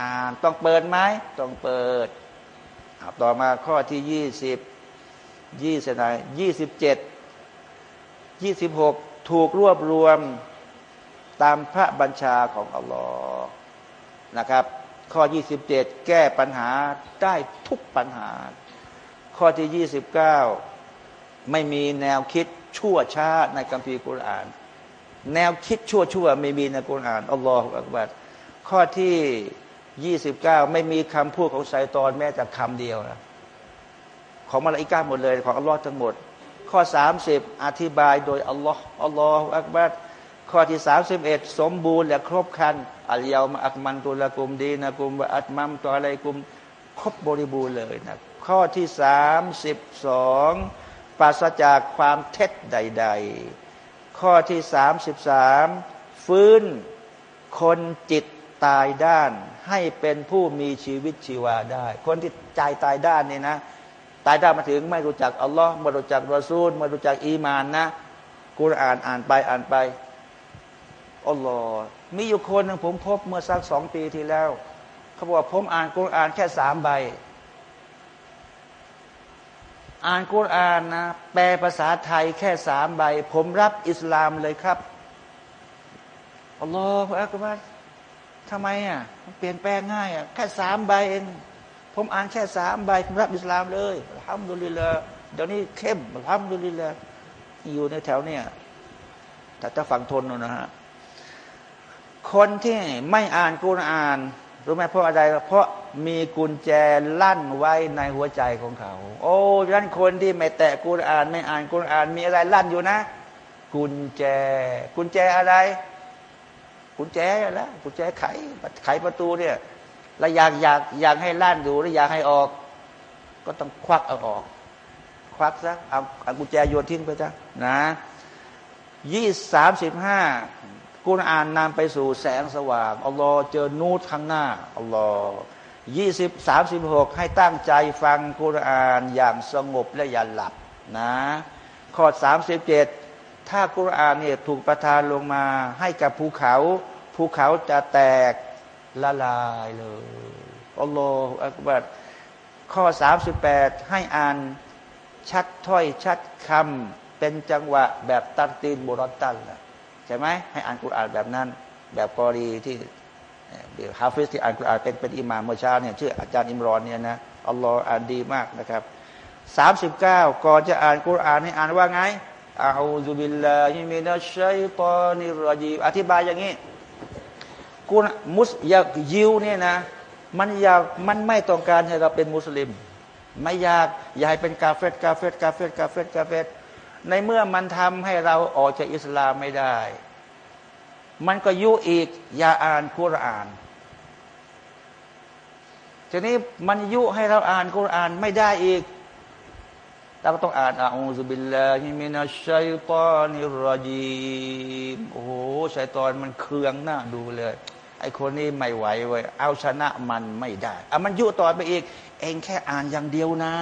อ่านต้องเปิดไหมต้องเปิดต่อมาข้อที่ยี่สิบยี่สิบไหนยี่สิบเจ็ดยี่สิบหก ถูกรวบรวมตามพระบัญชาของอัลลอฮ์นะครับ ข้อ 27 แก้ปัญหาได้ทุกปัญหา ข้อที่ 29 ไม่มีแนวคิดชั่วช้าในคัมภีร์กุรอาน แนวคิดชั่วชั่วไม่มีในกุรอานอัลลอฮฺอักบัดข้อที่ 29 ไม่มีคำพูดของไซตอนแม้แต่คำเดียวนะของมาลาอิกาหมดเลย ของอัลลอฮ์ทั้งหมด ข้อ 30 อธิบายโดยอัลลอฮ์อัลลอฮฺอักบัดข้อที่ 31 สมบูรณ์และครบครันอัลยามาอักมันตุลกุมดีนะกุมอัตมัมตัวอะไรกุมครบบริบูรณ์เลยนะข้อที่ 32ปราศจากความเท็จใด ๆ ข้อที่ 33 ฟื้นคนจิตตายด้านให้เป็นผู้มีชีวิตชีวาได้ คนที่ใจตายด้านนี่นะ ตายได้มาถึงไม่รู้จักอัลลอฮ์ไม่รู้จักรอซูลไม่รู้จักอีมานนะกุรอานอ่านไปอ่านไปอัลลอฮ์มีอยู่คนหนึ่งผมพบเมื่อสักสองปีที่แล้ว เขาบอกว่าผมอ่านกุรอานแค่สามใบ อ่านกุรอานนะแปลภาษาไทยแค่สามใบ ผมรับอิสลามเลยครับอัลลอฮฺอักบัรทำไมอะมันเปลี่ยนแปลงง่ายอะแค่สามใบเอง ผมอ่านแค่สามใบผมรับอิสลามเลยทำดุลิละเดี๋ยวนี้เข้มทำดุลิละอยู่ในแถวเนี่ยแต่ถ้าฝั่งทนนะฮะคนที่ไม่อ่านกุรอานรู้ไหมเพราะอะไรเพราะมีกุญแจลั่นไว้ในหัวใจของเขา โอ้ยันคนที่ไม่แตะกุรอานไม่อ่านกุรอาน มีอะไรลั่นอยู่นะ กุญแจ กุญแจอะไร กุญแจอะไรกุญแจไขไขประตูเนี่ย แล้วอยากอยากอยากให้ล้านดูหรืออยากให้ออก ก็ต้องควักเอาออก ควักซะเอาเอากุญแจโยนทิ้งไปจ้ะนะยี่สามสิบห้ากุณอ่านนำไปสู่แสงสว่างอัลลอฮ์เจอนูตข้างหน้าอัลลอฮ์ยี่สิบสามสิบหกให้ตั้งใจฟังกุรอานอย่างสงบและอย่าหลับนะข้อสามสิบเจ็ดถ้ากุรอานเนี่ยถูกประทานลงมาให้กับภูเขา ภูเขาจะแตก ละลายเลยอัลลอฮฺอักบัดข้อ 38 ให้อ่านชัดถ้อยชัดคำเป็นจังหวะแบบตัดตีนบุรตันใช่ไหมให้อ่านกุรอานแบบนั้น แบบกอรีที่ฮาฟิสที่อ่านกุรอานเป็นเป็นอิหม่ามเมื่อเช้าเนี่ยชื่ออาจารย์อิมรอนเนี่ยนะอัลลอฮฺอ่านดีมากนะครับ39ก่อนจะอ่านกุรอานให้อ่านว่าไงอาอูซุบิลลาฮิมินัชชัยตอนิรจีอธิบายอย่างนี้ กุนมุสอยากยิวเนี่ยนะ มันอยากมันไม่ต้องการให้เราเป็นมุสลิม ไม่อยากอยากให้เป็นกาเฟตกาเฟตกาเฟตกาเฟตกาเฟตในเมื่อมันทำให้เราออกจากอิสลามไม่ได้ มันก็ยุอีก อย่าอ่านคุรานทีนี้มันยุให้เราอ่านคุรานไม่ได้อีกเราก็ต้องอ่านอาอูซุบิลลาฮิมินัชชัยตอนิรจีมโอ้โหชัยตอนมันเคืองหน้าดูเลย ไอ้คนนี้ไม่ไหวเว้ยเอาชนะมันไม่ได้อะมันยุ่ต่อไปอีก เองแค่อ่านอย่างเดียวนะ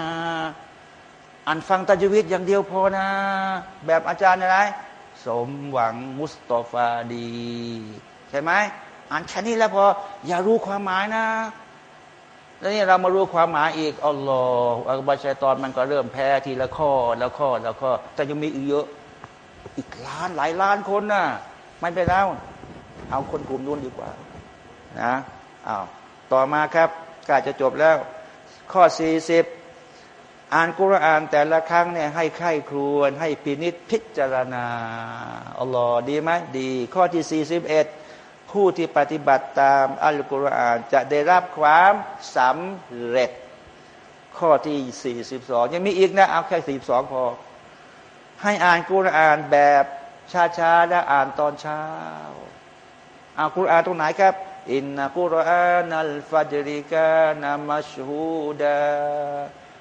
อ่านฟังตัจวิตอย่างเดียวพอนะ แบบอาจารย์อะไร สมหวังมุสตอฟาดี ใช่ไหมอ่านแค่นี้แล้วพอ อย่ารู้ความหมายนะแล้วนี่เรามารู้ความหมายอีกอัลลอฮฺอัลบาชัยตอนมันก็เริ่มแพ้ทีละข้อแล้วข้อแล้วข้อ แต่ยังมีอีกเยอะ อีกล้านหลายล้านคนน่ะ ไม่ไปแล้ว เอาคนกลุ่มนู้นดีกว่า นะอ้าวต่อมาครับกาจะจบแล้ว ข้อสี่สิบอ่านกุรอานแต่ละครั้งเนี่ยให้ไข้ครวนให้พินิษพิจารณาอัลลอฮ์ดีไหมดี ข้อที่สี่สิบเอ็ดผู้ที่ปฏิบัติตามอัลกุรอานจะได้รับความสำเร็จ ข้อที่ 42 ยังมีอีกนะ เอาแค่ 42 พอ ให้อ่านกุรอานแบบช้าๆและอ่านตอนเช้าเอากุรอานตรงไหนครับ อินนักุรอานัลฟัจริกานามัชฮูดา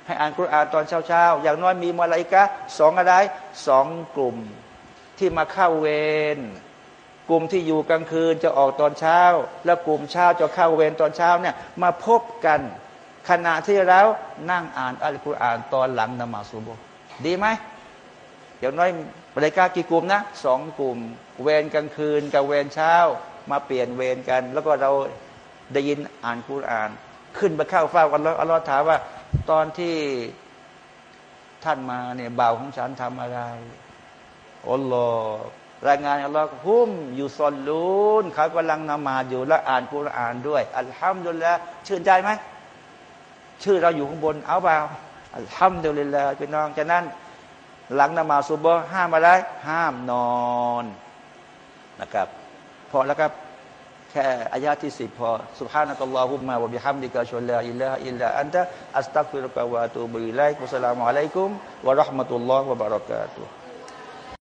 ให้อ่านกุรอานตอนเช้าๆ อย่างน้อยมีมาลายกะสองอะไรสองกลุ่ม ที่มาเข้าเวรกลุ่มที่อยู่กลางคืนจะออกตอนเช้า แล้วกลุ่มเช้าจะเข้าเวรตอนเช้าเนี่ยมาพบกัน ขณะที่เรานั่งอ่านอัลกุรอานตอนหลังนมาสุโบดีไหมอย่างน้อยบริกากี่กลุ่มนะสองกลุ่ม เวรกลางคืนกับเวรเช้า มาเปลี่ยนเวรกัน แล้วก็เราได้ยินอ่านกุรอาน ขึ้นไปเข้าเฝ้ากันแล้วอัลลอฮ์ถามว่า ตอนที่ท่านมาเนี่ยบ่าวของฉันทำอะไรอัลลอฮ์รายงานอัลลอฮ์หุ้มอยู่ซอนลูนเขากำลังนมาอยู่และอ่านกุรอานด้วย อัลฮัมดุลิลละชื่นใจไหมชื่อเราอยู่ข้างบนเอาเปล่าอัลฮัมดุลิลละพี่น้องฉะนั้น หลังนมาซุบะห้ามอะไรห้ามนอนนะครับ พอแล้วครับแค่อายาที่สิบพอสุภาพนักลอฮุมมาวะบิฮัมดิกาชลาอิลลาอิลลาอันตะอัสตักฟิรุกะวะตูบิไลกุสลามุอะลัยกุมวะราะห์มะตุลลอฮ์วะบารอกาตุ